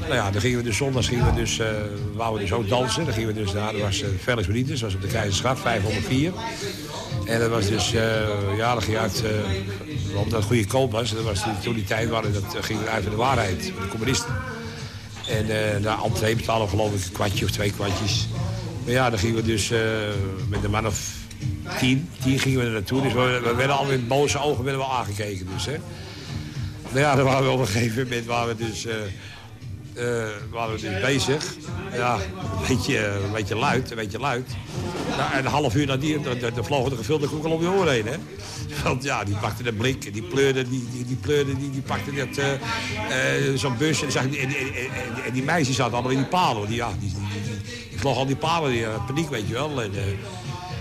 Speaker 22: Nou ja, dan gingen we dus zondags gingen we dus, eh wouden we dus ook dansen. Dan gingen we dus dat was uh, Felix Benitez, dat was op de Keizersgracht, 504. En dat was dus, eh ja, dat ging uit, omdat het goede koop was. Dat was toen die tijd waren, dat eh, ging uit van de waarheid, de communisten. En eh na entree betalen geloof ik een kwartje of twee kwartjes. Maar ja, dan gingen we dus eh, met een man of tien, tien gingen we er naartoe. Dus we, we werden al met boze ogen werden we aangekeken dus, hè. Nou ja, dan waren we op een gegeven moment waren we dus, waren we dus bezig. Ja, een beetje, eh, een beetje luid, een beetje luid. En een half uur na die, de, vlogen de gevulde koek al om je oren heen, hè. Want ja, die pakte de blik, die pleurde, die, die, die pleurde, die, die pakte dat, eh, eh, zo'n bus. En, en, die meisjes zaten allemaal in die palen. Die, ja, die, die, vlogen al die palen, eh, paniek, weet je wel. En, eh,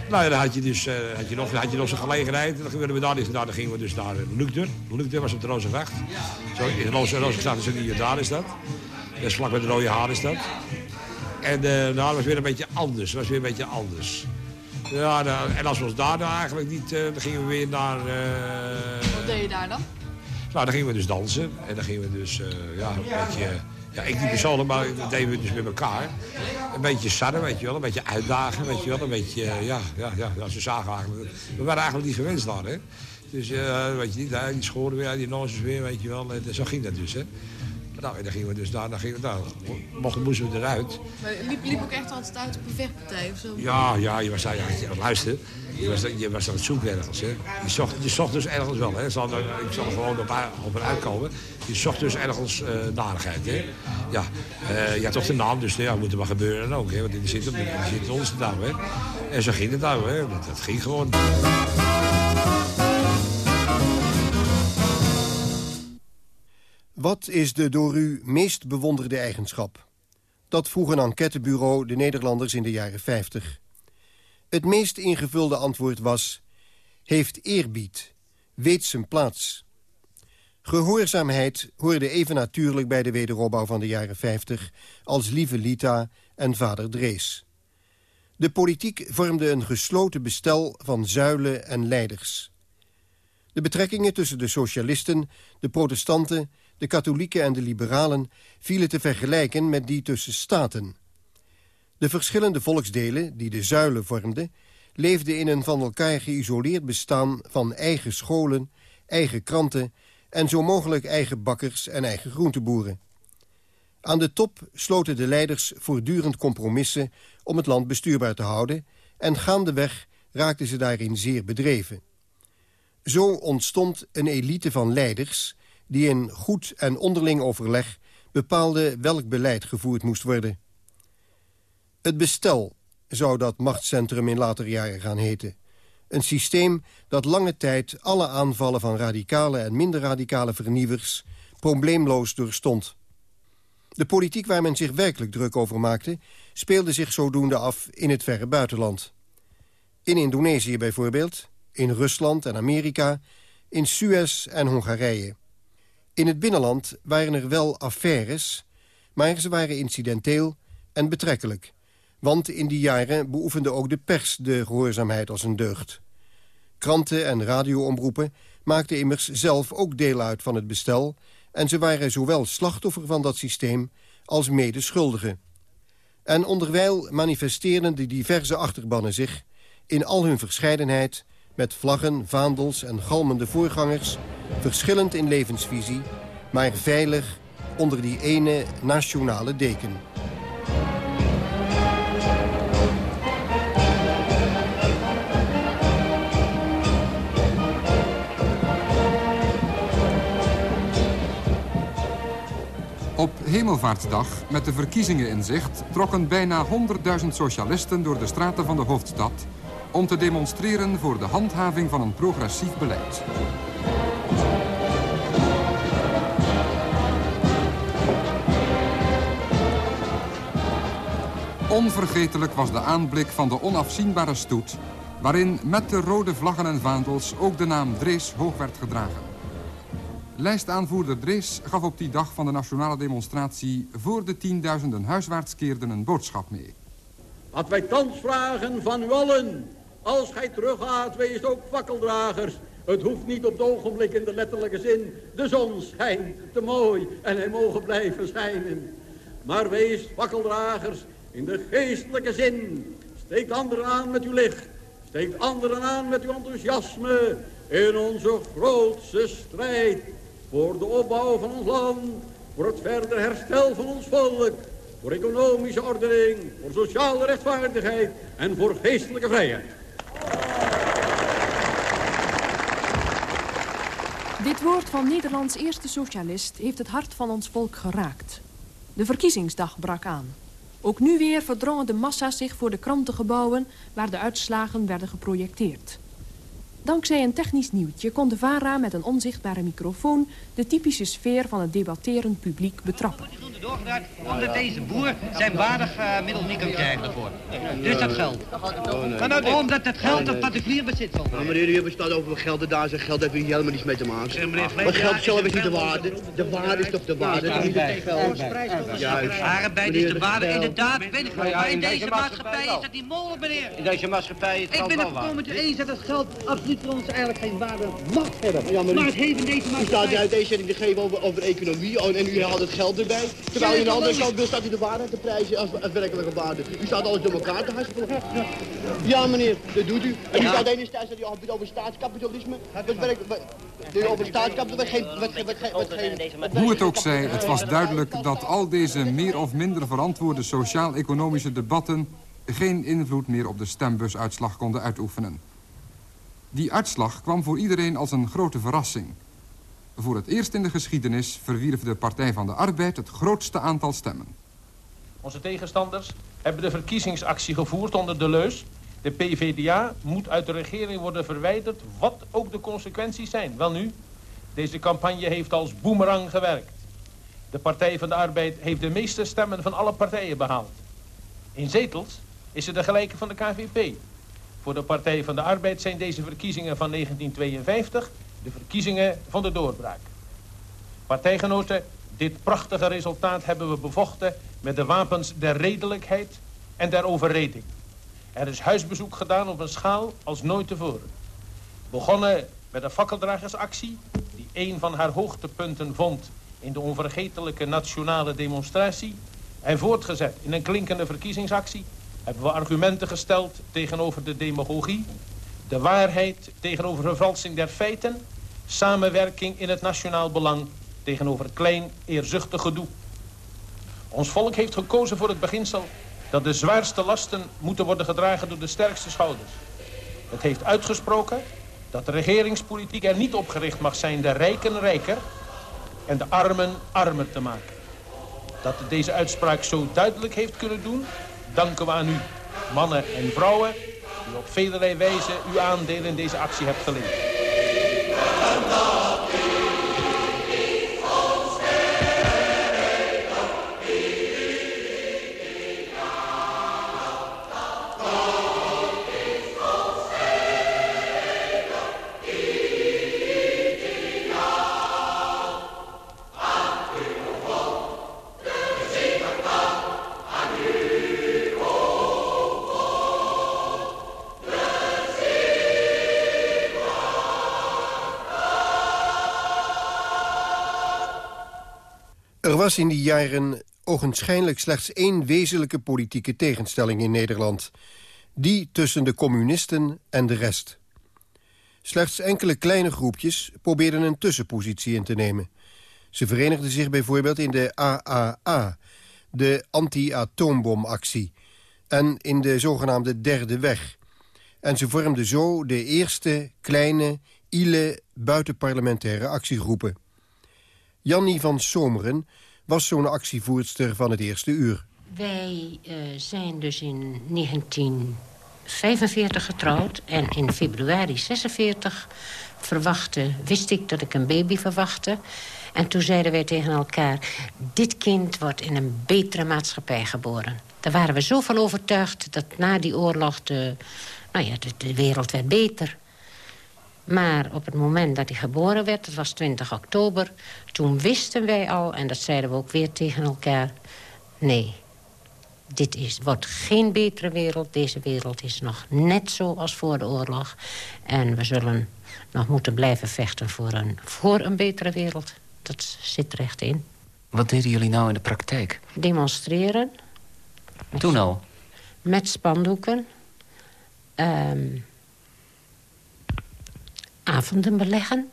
Speaker 22: nou ja, dan had je dus eh, had je nog, had je nog zo'n gelegenheid. En dan gingen we daar, dus- nou, dan gingen we dus naar Lukder. Lukder was op de Rozengracht. Zo, in Rozengracht is dat. Dat is vlak bij de Rode Haan is dat. En eh nou, dat was weer een beetje anders. Dat was weer een beetje anders. Ja, nou, en als we ons daar nou eigenlijk niet, eh, dan gingen we weer naar... eh,
Speaker 26: Wat deed je daar dan?
Speaker 22: nou, dan gingen we dus dansen. En dan gingen we dus, ja, een beetje... Ja, ik niet persoonlijk, maar dat deden we dus met elkaar. Een beetje sarren, weet je wel. Een beetje uitdagen, weet je wel. Een beetje, ja, ja, ja, ja, ze zagen eigenlijk... We waren eigenlijk niet gewenst daar, hè. Dus, eh, weet je niet, die schoren weer, die nozes weer, weet je wel. En zo ging dat dus, hè. Nou, en dan gingen we dus daar, dan gingen we, nou, mochten, moesten we eruit.
Speaker 26: Maar je liep, liep ook echt altijd uit op een vechtpartij of zo?
Speaker 22: Ja, ja, je was daar, ja, luister, je was, je was aan het zoeken ergens. Hè. Je, zocht, je zocht dus ergens wel, hè. Zal, ik zal er gewoon op, op eruit komen. Je zocht dus ergens eh narigheid, hè. Ja, eh, je had toch de naam, dus ja, moet er maar gebeuren ook, hè. Want die zit, die zit ons hè. En zo ging het nou, hè. Dat, dat ging gewoon.
Speaker 9: Wat is de door u meest bewonderde eigenschap? Dat vroeg een enquêtebureau de Nederlanders in de jaren 50. Het meest ingevulde antwoord was... heeft eerbied, weet zijn plaats. Gehoorzaamheid hoorde even natuurlijk bij de wederopbouw van de jaren 50... als lieve Lita en vader Drees. De politiek vormde een gesloten bestel van zuilen en leiders. De betrekkingen tussen de socialisten, de protestanten, de katholieken en de liberalen vielen te vergelijken met die tussen staten. De verschillende volksdelen die de zuilen vormden, leefden in een van elkaar geïsoleerd bestaan van eigen scholen, eigen kranten en zo mogelijk eigen bakkers en eigen groenteboeren. Aan de top sloten de leiders voortdurend compromissen om het land bestuurbaar te houden en gaandeweg raakten ze daarin zeer bedreven. Zo ontstond een elite van leiders die in goed en onderling overleg bepaalde welk beleid gevoerd moest worden. Het bestel zou dat machtscentrum in later jaren gaan heten. Een systeem dat lange tijd alle aanvallen van radicale en minder radicale vernieuwers probleemloos doorstond. De politiek waar men zich werkelijk druk over maakte... speelde zich zodoende af in het verre buitenland. In Indonesië bijvoorbeeld, in Rusland en Amerika... in Suez en Hongarije. In het binnenland waren er wel affaires... maar ze waren incidenteel en betrekkelijk. Want in die jaren beoefende ook de pers de gehoorzaamheid als een deugd. Kranten en radioomroepen maakten immers zelf ook deel uit van het bestel... en ze waren zowel slachtoffer van dat systeem als medeschuldigen. En onderwijl manifesteerden de diverse achterbannen zich... in al hun verscheidenheid, met vlaggen, vaandels en galmende voorgangers... verschillend in levensvisie, maar veilig onder die ene nationale deken.
Speaker 28: Op Hemelvaartsdag, met de verkiezingen in zicht... trokken bijna 100.000 socialisten door de straten van de hoofdstad... om te demonstreren voor de handhaving van een progressief beleid. Onvergetelijk was de aanblik van de onafzienbare stoet... waarin met de rode vlaggen en vaandels ook de naam Drees hoog werd gedragen. Lijstaanvoerder Drees gaf op die dag van de nationale demonstratie... voor de tienduizenden huiswaartskeerden een boodschap mee.
Speaker 29: Wat wij thans vragen van u allen... als gij teruggaat, wees ook fakkeldragers... Het hoeft niet op het ogenblik in de letterlijke zin. De zon schijnt te mooi en hij mogen blijven schijnen. Maar wees fakkeldragers in de geestelijke zin. Steek anderen aan met uw licht. Steek anderen aan met uw enthousiasme. In onze grootste strijd voor de opbouw van ons land, voor het verder herstel van ons volk, voor economische ordening, voor sociale rechtvaardigheid en voor geestelijke vrijheid.
Speaker 30: Dit woord van Nederlands eerste socialist heeft het hart van ons volk geraakt. De verkiezingsdag brak aan. Ook nu weer verdrongen de massa's zich voor de krantengebouwen waar de uitslagen werden geprojecteerd. Dankzij een technisch nieuwtje kon de VARA met een onzichtbare microfoon... de typische sfeer van het debatterend publiek betrappen.
Speaker 31: Omdat deze boer zijn waardig uh, middel niet kan krijgen ervoor. Dus dat geld. Omdat het geld dat particulier bezit zal
Speaker 32: Ja, meneer, u bestaat over geld en daar zijn geld heeft u helemaal niets mee te maken. Maar geld zelf is niet de waarde. De waarde is toch de waarde, toch niet het geld.
Speaker 31: Juist. Arbeid is de waarde, inderdaad. Ben ik maar in deze maatschappij is dat niet mogelijk, meneer.
Speaker 32: In deze maatschappij is het
Speaker 31: Ik ben het volkomen met u eens dat het geld absoluut voor ons eigenlijk geen waarde mag hebben. Ja, maar, het heeft in deze
Speaker 32: U staat de uiteenzetting te geven over, over economie oh, en u haalt het geld erbij. Terwijl je aan de andere kant wil, staat u de waarde te prijzen als, als werkelijke waarde. U staat alles door elkaar te haspelen. Ja, meneer, dat doet u. En u staat de ene tijd dat u over, over staatskapitalisme. Wat werkt, wat, de over staatskapitalisme, wat geen, wat, wat, wat geen...
Speaker 28: Hoe het ook zij, het was duidelijk dat al deze meer of minder verantwoorde sociaal-economische debatten... geen invloed meer op de stembusuitslag konden uitoefenen. Die uitslag kwam voor iedereen als een grote verrassing. Voor het eerst in de geschiedenis verwierf de Partij van de Arbeid het grootste aantal stemmen.
Speaker 33: Onze tegenstanders hebben de verkiezingsactie gevoerd onder de leus... de PVDA moet uit de regering worden verwijderd, wat ook de consequenties zijn. Wel nu, deze campagne heeft als boemerang gewerkt. De Partij van de Arbeid heeft de meeste stemmen van alle partijen behaald. In zetels is ze de gelijke van de KVP. Voor de Partij van de Arbeid zijn deze verkiezingen van 1952 de verkiezingen van de doorbraak. Partijgenoten, dit prachtige resultaat hebben we bevochten met de wapens der redelijkheid en der overreding. Er is huisbezoek gedaan op een schaal als nooit tevoren. Begonnen met een fakkeldragersactie... die een van haar hoogtepunten vond in de onvergetelijke nationale demonstratie... en voortgezet in een klinkende verkiezingsactie... hebben we argumenten gesteld tegenover de demagogie... de waarheid tegenover vervalsing der feiten... samenwerking in het nationaal belang tegenover klein eerzuchtig gedoe. Ons volk heeft gekozen voor het beginsel dat de zwaarste lasten moeten worden gedragen door de sterkste schouders. Het heeft uitgesproken dat de regeringspolitiek er niet op gericht mag zijn de rijken rijker en de armen armer te maken. Dat het deze uitspraak zo duidelijk heeft kunnen doen, danken we aan u, mannen en vrouwen, die op velerlei wijze uw aandeel in deze actie hebt geleverd.
Speaker 9: Er was in die jaren ogenschijnlijk slechts één wezenlijke politieke tegenstelling in Nederland. Die tussen de communisten en de rest. Slechts enkele kleine groepjes probeerden een tussenpositie in te nemen. Ze verenigden zich bijvoorbeeld in de AAA, de anti-atoombombactie... en in de zogenaamde Derde Weg. En ze vormden zo de eerste kleine, ile buitenparlementaire actiegroepen. Jannie van Someren was zo'n actievoerster van het eerste uur.
Speaker 34: Wij uh, zijn dus in 1945 getrouwd en in februari 46 verwachtte, wist ik dat ik een baby verwachtte. En toen zeiden wij tegen elkaar, dit kind wordt in een betere maatschappij geboren. Daar waren we zo van overtuigd dat na die oorlog de, nou ja, de wereld werd beter. Maar op het moment dat hij geboren werd, dat was 20 oktober... toen wisten wij al, en dat zeiden we ook weer tegen elkaar... nee, dit is, wordt geen betere wereld. Deze wereld is nog net zo als voor de oorlog. En we zullen nog moeten blijven vechten voor een, voor een betere wereld. Dat zit er echt in.
Speaker 35: Wat deden jullie nou in de praktijk?
Speaker 34: Demonstreren.
Speaker 35: Toen al?
Speaker 34: Met spandoeken. Um, avonden beleggen.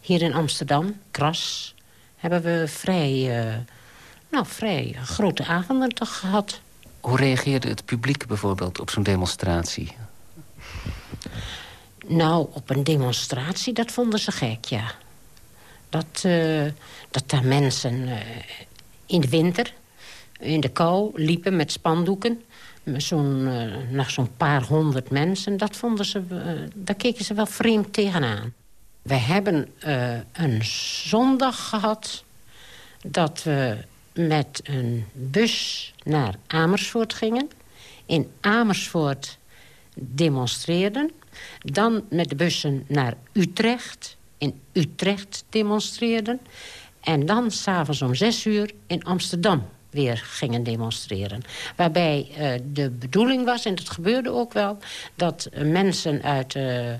Speaker 34: Hier in Amsterdam, Kras, hebben we vrij, uh, nou, vrij grote avonden toch gehad.
Speaker 35: Hoe reageerde het publiek bijvoorbeeld op zo'n demonstratie?
Speaker 34: Nou, op een demonstratie, dat vonden ze gek, ja. Dat, uh, dat daar mensen uh, in de winter, in de kou, liepen met spandoeken zo'n uh, nog zo'n paar honderd mensen, dat vonden ze, uh, daar keken ze wel vreemd tegenaan. We hebben uh, een zondag gehad dat we met een bus naar Amersfoort gingen. In Amersfoort demonstreerden. Dan met de bussen naar Utrecht. In Utrecht demonstreerden. En dan s'avonds om zes uur in Amsterdam weer gingen demonstreren. Waarbij uh, de bedoeling was, en dat gebeurde ook wel... dat mensen uit uh, uh,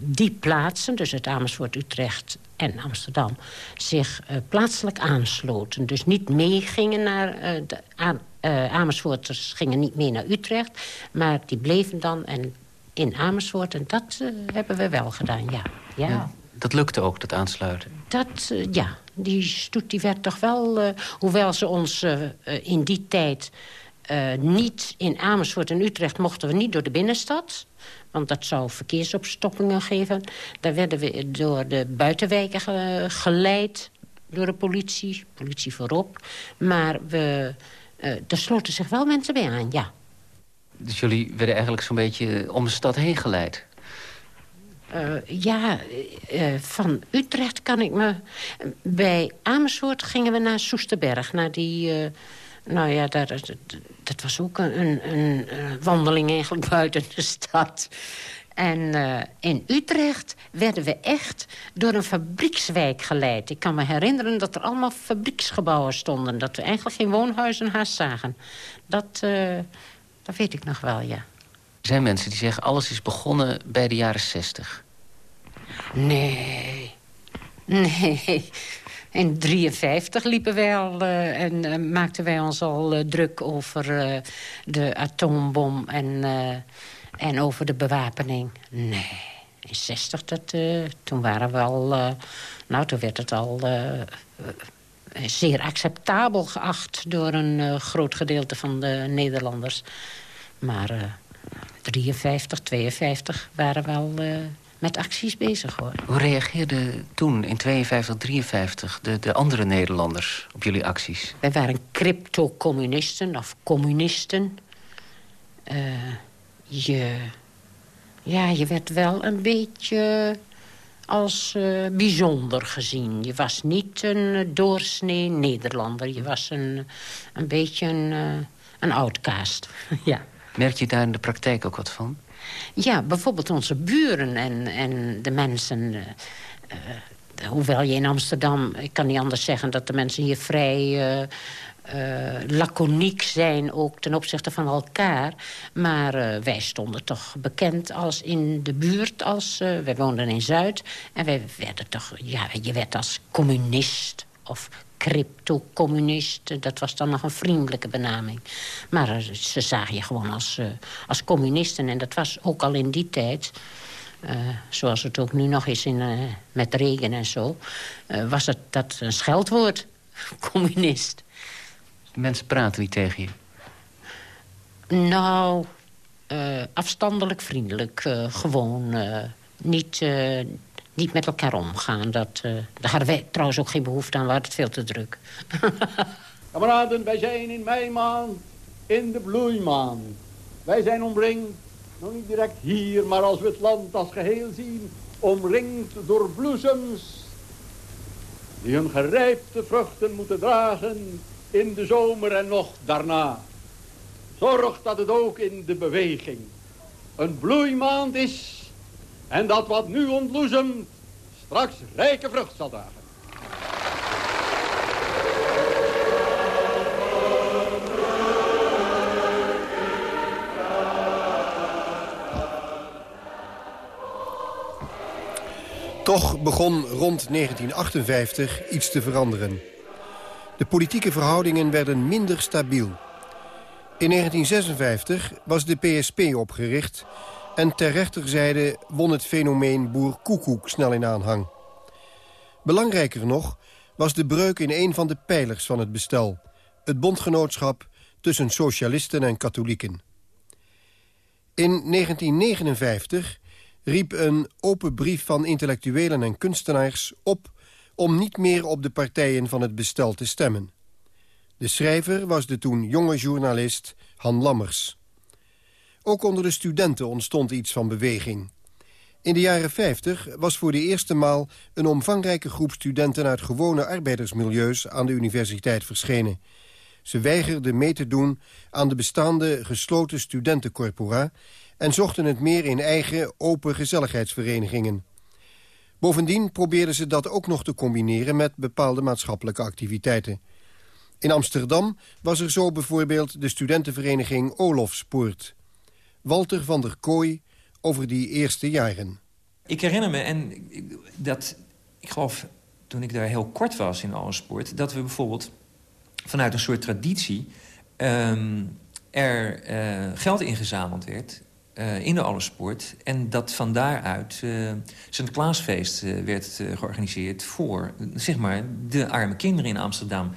Speaker 34: die plaatsen, dus uit Amersfoort, Utrecht en Amsterdam... zich plaatselijk aansloten. Dus niet meegingen naar... de Amersfoorters gingen niet mee naar Utrecht... maar die bleven dan en in Amersfoort. En dat hebben we wel gedaan, ja. ja. ja
Speaker 35: dat lukte ook, dat aansluiten?
Speaker 34: Dat, ja, die stoet die werd toch wel... Uh, hoewel ze ons uh, in die tijd uh, niet in Amersfoort en Utrecht... mochten we niet door de binnenstad. Want dat zou verkeersopstoppingen geven. Daar werden we door de buitenwijken ge geleid door de politie. Politie voorop. Maar we, er sloten zich wel mensen bij aan, ja.
Speaker 35: Dus jullie werden eigenlijk zo'n beetje om de stad heen geleid?
Speaker 34: Uh, ja, uh, van Utrecht kan ik me... Bij Amersfoort gingen we naar Soesterberg. Naar die... Nou ja, dat, dat was ook een, een, een, wandeling eigenlijk *laughs* buiten de stad. En in Utrecht werden we echt door een fabriekswijk geleid. Ik kan me herinneren dat er allemaal fabrieksgebouwen stonden. Dat we eigenlijk geen woonhuizen haast zagen. Dat Dat weet ik nog wel, ja.
Speaker 35: Er zijn mensen die zeggen alles is begonnen bij de jaren zestig.
Speaker 34: Nee. Nee. In 53 liepen wij al uh, en uh, maakten wij ons al uh, druk over de atoombom en, en over de bewapening. Nee, in 60, dat, toen waren we al... nou, toen werd het al zeer acceptabel geacht... door een groot gedeelte van de Nederlanders. Maar 53, 52 waren we al met acties bezig, hoor.
Speaker 35: Hoe reageerden toen, in 52, 53, de, de andere Nederlanders op jullie acties?
Speaker 34: Wij waren crypto-communisten of communisten. Uh, je, ja, je werd wel een beetje als uh, bijzonder gezien. Je was niet een doorsnee Nederlander. Je was een, een beetje een, uh, een outcast, *laughs* ja.
Speaker 35: Merk je daar in de praktijk ook wat van?
Speaker 34: Ja, bijvoorbeeld onze buren en, en de mensen... Uh, uh, hoewel je in Amsterdam... Ik kan niet anders zeggen dat de mensen hier vrij... Uh, laconiek zijn, ook ten opzichte van elkaar. Maar wij stonden toch bekend als in de buurt. Als, wij woonden in Zuid. En wij werden toch... Ja, je werd als communist of crypto-communist. Dat was dan nog een vriendelijke benaming. Maar uh, ze zagen je gewoon als, uh, als communisten. En dat was ook al in die tijd... Uh, zoals het ook nu nog is in, met regen en zo... was het dat een scheldwoord, *laughs* communist.
Speaker 35: Mensen praten niet tegen je?
Speaker 34: Nou, afstandelijk vriendelijk. gewoon niet niet met elkaar omgaan. Dat, uh, daar hadden wij trouwens ook geen behoefte aan, hadden het veel te druk. *laughs*
Speaker 29: Kameraden, wij zijn in meimaand, in de bloeimaan. Wij zijn omringd, nog niet direct hier, maar als we het land als geheel zien... omringd door bloesems die hun gerijpte vruchten moeten dragen... in de zomer en nog daarna. Zorg dat het ook in de beweging een bloeimaand is en dat wat nu ontbloesemt straks rijke vrucht zal dragen.
Speaker 9: Toch begon rond 1958 iets te veranderen. De politieke verhoudingen werden minder stabiel. In 1956 was de PSP opgericht en ter rechterzijde won het fenomeen boer Koekoek snel in aanhang. Belangrijker nog was de breuk in een van de pijlers van het bestel. Het bondgenootschap tussen socialisten en katholieken. In 1959 riep een open brief van intellectuelen en kunstenaars op... om niet meer op de partijen van het bestel te stemmen. De schrijver was de toen jonge journalist Han Lammers. Ook onder de studenten ontstond iets van beweging. In de jaren 50 was voor de eerste maal een omvangrijke groep studenten uit gewone arbeidersmilieus aan de universiteit verschenen. Ze weigerden mee te doen aan de bestaande gesloten studentencorpora en zochten het meer in eigen open gezelligheidsverenigingen. Bovendien probeerden ze dat ook nog te combineren met bepaalde maatschappelijke activiteiten. In Amsterdam was er zo bijvoorbeeld de studentenvereniging Olofspoort. Walter van der Kooi over die eerste jaren.
Speaker 36: Ik herinner me, en dat, ik geloof toen ik daar heel kort was in Allsport... dat we bijvoorbeeld vanuit een soort traditie... Um, er uh, geld ingezameld werd uh, in de Allesport... en dat van daaruit uh, Sinterklaasfeest werd georganiseerd... voor zeg maar, de arme kinderen in Amsterdam...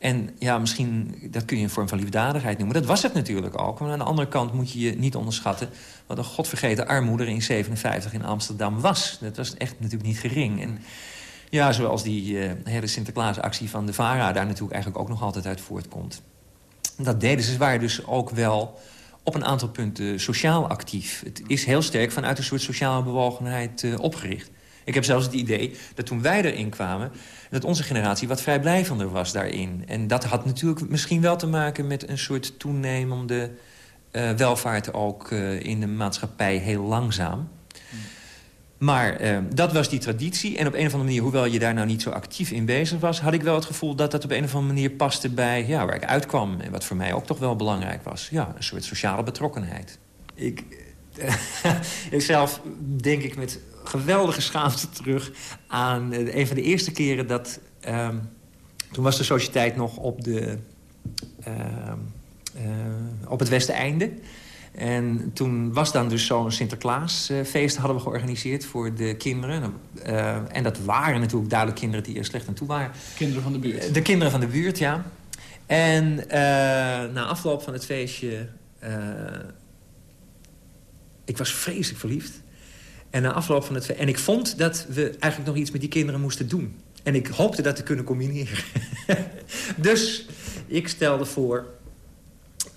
Speaker 36: En ja, misschien, dat kun je een vorm van liefdadigheid noemen. Dat was het natuurlijk ook. Maar aan de andere kant moet je je niet onderschatten... wat een godvergeten armoede in 57 in Amsterdam was. Dat was echt natuurlijk niet gering. En ja, zoals die uh, hele Sinterklaasactie van de VARA... daar natuurlijk eigenlijk ook nog altijd uit voortkomt. Dat deden ze. Waren dus ook wel op een aantal punten sociaal actief. Het is heel sterk vanuit een soort sociale bewogenheid uh, opgericht. Ik heb zelfs het idee dat toen wij erin kwamen... dat onze generatie wat vrijblijvender was daarin. En dat had natuurlijk misschien wel te maken met een soort toenemende uh, welvaart... ook uh, in de maatschappij heel langzaam. Maar eh, dat was die traditie. En op een of andere manier, hoewel je daar nou niet zo actief in bezig was... had ik wel het gevoel dat dat op een of andere manier paste bij ja, waar ik uitkwam. En wat voor mij ook toch wel belangrijk was. Ja, een soort sociale betrokkenheid. Ik, *laughs* ik zelf denk ik met geweldige schaamte terug aan eh, een van de eerste keren dat... ehm, toen was de sociëteit nog op, de, ehm, eh, op het Westeinde. En toen was dan dus zo'n Sinterklaasfeest hadden we georganiseerd voor de kinderen. Eh, en dat waren natuurlijk duidelijk kinderen die er slecht aan toe waren.
Speaker 37: Kinderen van de buurt.
Speaker 36: De kinderen van de buurt, ja. En na afloop van het feestje... ik was vreselijk verliefd. En na afloop van het. En ik vond dat we eigenlijk nog iets met die kinderen moesten doen. En ik hoopte dat te kunnen combineren. *laughs* dus ik stelde voor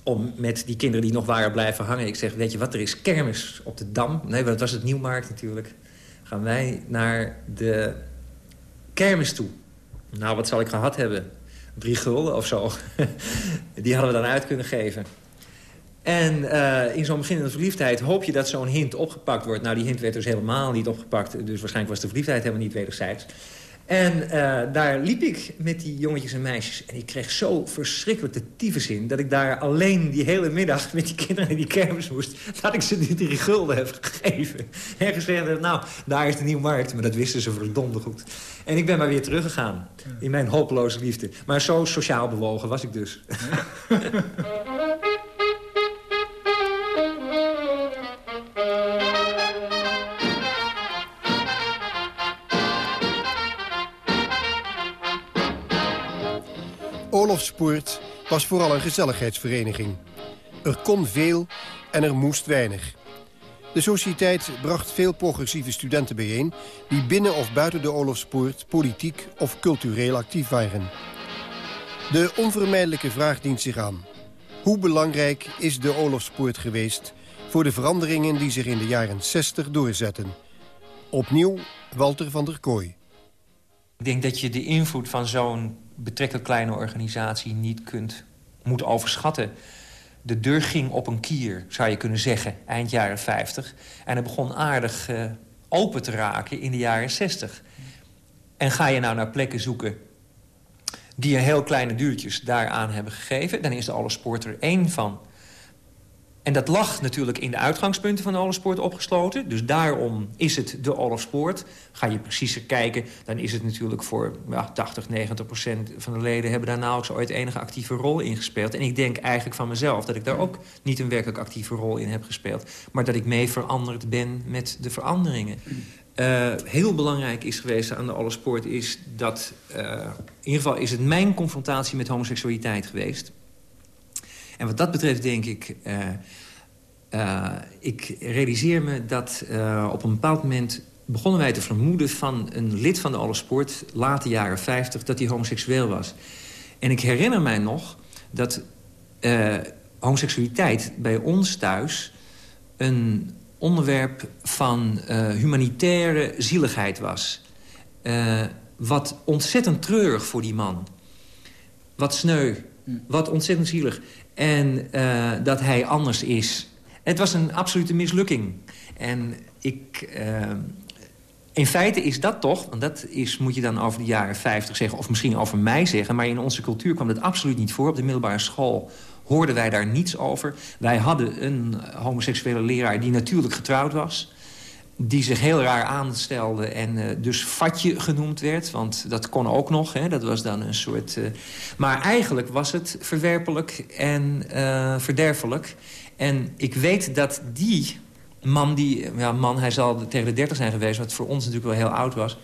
Speaker 36: om met die kinderen die nog waren blijven hangen... ik zeg, weet je wat, er is kermis op de Dam. Nee, dat was het Nieuwmarkt natuurlijk. Gaan wij naar de kermis toe. Nou, wat zal ik gehad hebben? Drie gulden of zo. *laughs* die hadden we dan uit kunnen geven. En eh, in zo'n beginnende verliefdheid hoop je dat zo'n hint opgepakt wordt. Nou, die hint werd dus helemaal niet opgepakt. Dus waarschijnlijk was de verliefdheid helemaal niet wederzijds. En eh, daar liep ik met die jongetjes en meisjes. En ik kreeg zo verschrikkelijk de tyfus in... dat ik daar alleen die hele middag met die kinderen in die kermis moest... dat ik ze die drie gulden heb gegeven. En gezegd heb, nou, daar is de nieuwe markt. Maar dat wisten ze verdomde goed. En ik ben maar weer teruggegaan in mijn hopeloze liefde. Maar zo sociaal bewogen was ik dus. *laughs* *laughs*
Speaker 9: Olofspoort was vooral een gezelligheidsvereniging. Er kon veel en er moest weinig. De sociëteit bracht veel progressieve studenten bijeen... die binnen of buiten de Olofspoort politiek of cultureel actief waren. De onvermijdelijke vraag dient zich aan. Hoe belangrijk is de Olofspoort geweest... voor de veranderingen die zich in de jaren 60 doorzetten? Opnieuw Walter van der Kooi.
Speaker 36: Ik denk dat je de invloed van zo'n betrekkelijk kleine organisatie niet kunt, moet overschatten. De deur ging op een kier, zou je kunnen zeggen, eind jaren 50. En het begon aardig eh, open te raken in de jaren 60. En ga je nou naar plekken zoeken die een heel kleine duurtjes daaraan hebben gegeven... dan is de Allesport er één van. En dat lag natuurlijk in de uitgangspunten van de Allesport opgesloten. Dus daarom is het de Allesport. Ga je preciezer kijken, dan is het natuurlijk voor ja, 80, 90 procent van de leden... hebben daar nauwelijks ooit enige actieve rol in gespeeld. En ik denk eigenlijk van mezelf dat ik daar ook niet een werkelijk actieve rol in heb gespeeld. Maar dat ik mee veranderd ben met de veranderingen. Uh, heel belangrijk is geweest aan de Allesport is dat... Uh, in ieder geval is het mijn confrontatie met homoseksualiteit geweest... En wat dat betreft denk ik... Uh, uh, ik realiseer me dat uh, op een bepaald moment begonnen wij te vermoeden van een lid van de Allesport... late jaren 50, dat hij homoseksueel was. En ik herinner mij nog dat homoseksualiteit bij ons thuis... een onderwerp van humanitaire zieligheid was. wat ontzettend treurig voor die man. Wat sneu, wat ontzettend zielig. En uh, dat hij anders is. Het was een absolute mislukking. En ik... Uh, in feite is dat toch, want dat is, moet je dan over de jaren 50 zeggen... of misschien over mij zeggen, maar in onze cultuur kwam dat absoluut niet voor. Op de middelbare school hoorden wij daar niets over. Wij hadden een homoseksuele leraar die natuurlijk getrouwd was die zich heel raar aanstelde en uh, dus Fatje genoemd werd. Want dat kon ook nog, hè? dat was dan een soort... Uh... Maar eigenlijk was het verwerpelijk en uh, verderfelijk. En ik weet dat die man, die, ja, man, hij zal tegen de 30 zijn geweest... wat voor ons natuurlijk wel heel oud was...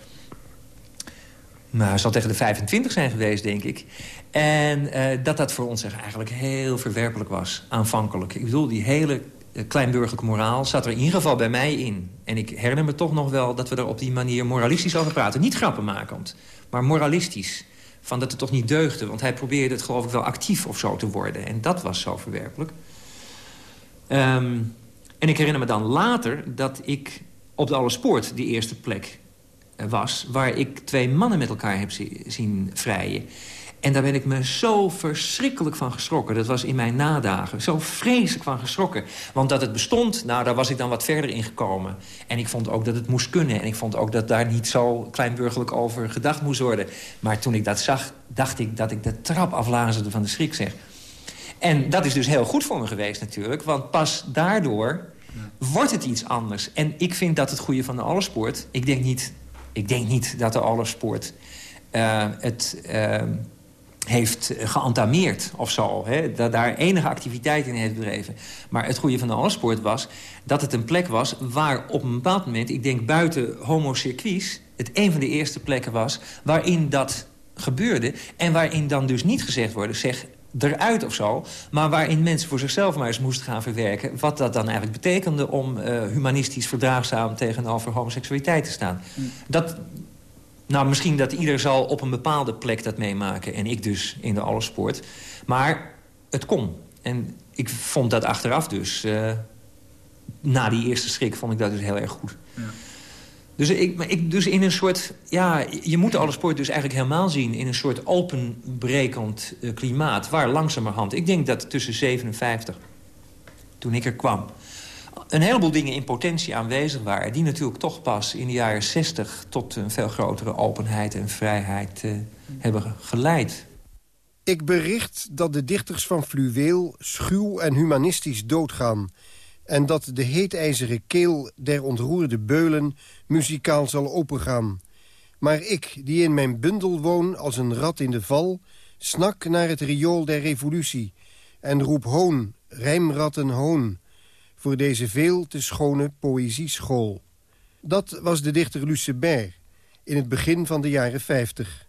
Speaker 36: Maar hij zal tegen de 25 zijn geweest, denk ik. En dat dat voor ons eigenlijk heel verwerpelijk was, aanvankelijk. Ik bedoel, die hele kleinburgerlijke moraal zat er in ieder geval bij mij in. En ik herinner me toch nog wel dat we er op die manier moralistisch over praten. Niet grappenmakend, maar moralistisch. Van dat het toch niet deugde. Want hij probeerde het geloof ik wel actief of zo te worden. En dat was zo verwerpelijk. Um, en ik herinner me dan later dat ik op de Allespoort die eerste plek was... waar ik twee mannen met elkaar heb zien vrijen. En daar ben ik me zo verschrikkelijk van geschrokken. Dat was in mijn nadagen. Zo vreselijk van geschrokken. Want dat het bestond, nou, daar was ik dan wat verder in gekomen. En ik vond ook dat het moest kunnen. En ik vond ook dat daar niet zo kleinburgerlijk over gedacht moest worden. Maar toen ik dat zag, dacht ik dat ik de trap aflazerde van de schrik, zeg. En dat is dus heel goed voor me geweest natuurlijk. Want pas daardoor wordt het iets anders. En ik vind dat het goede van de allesport... Ik denk niet, ik denk niet dat de allesport uh, het... Uh, heeft geantameerd of zo. Hè, dat daar enige activiteit in heeft bedreven. Maar het goede van de allesport was dat het een plek was... waar op een bepaald moment, ik denk buiten homocircuits... het een van de eerste plekken was waarin dat gebeurde... en waarin dan dus niet gezegd wordt... zeg eruit of zo. Maar waarin mensen voor zichzelf maar eens moesten gaan verwerken... wat dat dan eigenlijk betekende om uh, humanistisch verdraagzaam... tegenover homoseksualiteit te staan. Mm. Dat, nou, misschien dat ieder zal op een bepaalde plek dat meemaken... en ik dus in de allesport. Maar het kon. En ik vond dat achteraf dus... Uh, na die eerste schrik vond ik dat dus heel erg goed. Ja. Dus, ik, ik, dus in een soort... Ja, je moet alle sport dus eigenlijk helemaal zien... in een soort openbrekend uh, klimaat. Waar langzamerhand... Ik denk dat tussen 57, toen ik er kwam... een heleboel dingen in potentie aanwezig waren... die natuurlijk toch pas in de jaren 60... tot een veel grotere openheid en vrijheid uh, hebben geleid.
Speaker 9: Ik bericht dat de dichters van Fluweel schuw en humanistisch doodgaan en dat de heetijzeren keel der ontroerde beulen muzikaal zal opengaan. Maar ik, die in mijn bundel woon als een rat in de val... snak naar het riool der revolutie... en roep hoon, rijmratten hoon... voor deze veel te schone poëzieschool. Dat was de dichter Lucebert in het begin van de jaren 50.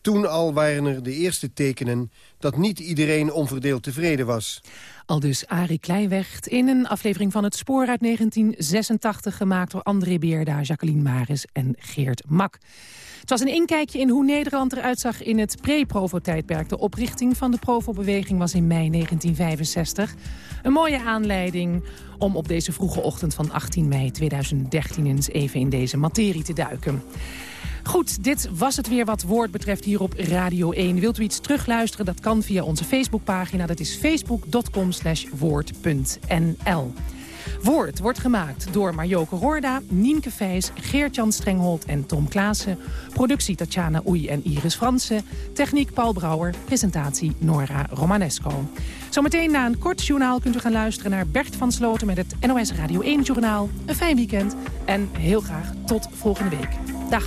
Speaker 9: Toen al waren er de eerste tekenen dat niet iedereen onverdeeld tevreden was.
Speaker 7: Al dus Arie Kleiwecht in een aflevering van Het Spoor uit 1986... gemaakt door André Beerda, Jacqueline Maris en Geert Mak. Het was een inkijkje in hoe Nederland eruit zag in het pre-Provo-tijdperk. De oprichting van de Provo-beweging was in mei 1965. Een mooie aanleiding om op deze vroege ochtend van 18 mei 2013... eens even in deze materie te duiken. Goed, dit was het weer wat woord betreft hier op Radio 1. Wilt u iets terugluisteren? Dat kan via onze Facebookpagina. Dat is facebook.com woord.nl. Woord wordt gemaakt door Marjoke Roorda, Nienke Vijs, Geert-Jan Strenghold en Tom Klaassen. Productie Tatjana Oei en Iris Fransen. Techniek Paul Brouwer. Presentatie Nora Romanesco. Zometeen na een kort journaal kunt u gaan luisteren naar Bert van Sloten met het NOS Radio 1 Journaal. Een fijn weekend en heel graag tot volgende week. Dag.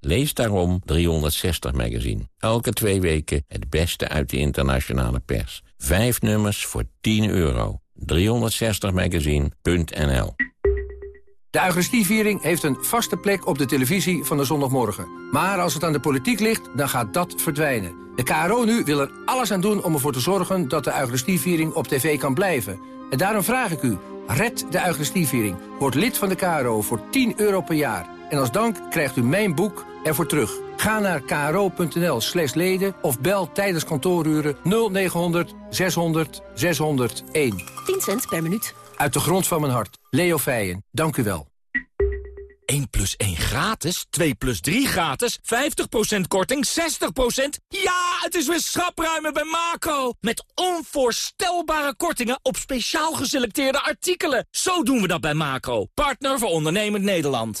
Speaker 38: Lees daarom 360 Magazine. Elke twee weken het beste uit de internationale pers. Vijf nummers voor 10 euro. 360magazine.nl
Speaker 39: De Eucharistieviering heeft een vaste plek op de televisie van de zondagmorgen. Maar als het aan de politiek ligt, dan gaat dat verdwijnen. De KRO nu wil er alles aan doen om ervoor te zorgen... dat de Eucharistieviering op tv kan blijven. En daarom vraag ik u, red de Eucharistieviering. Word lid van de KRO voor 10 euro per jaar. En als dank krijgt u mijn boek ervoor terug. Ga naar kro.nl slash leden of bel tijdens kantooruren 0900 600 601.
Speaker 7: 10 cent per minuut.
Speaker 39: Uit de grond van mijn hart. Leo Feijen, dank u wel.
Speaker 40: 1 plus 1 gratis, 2 plus 3 gratis, 50% korting, 60%. Ja, het is weer schapruimen bij Macro. Met onvoorstelbare kortingen op speciaal geselecteerde artikelen. Zo doen we dat bij Macro, partner voor ondernemend Nederland.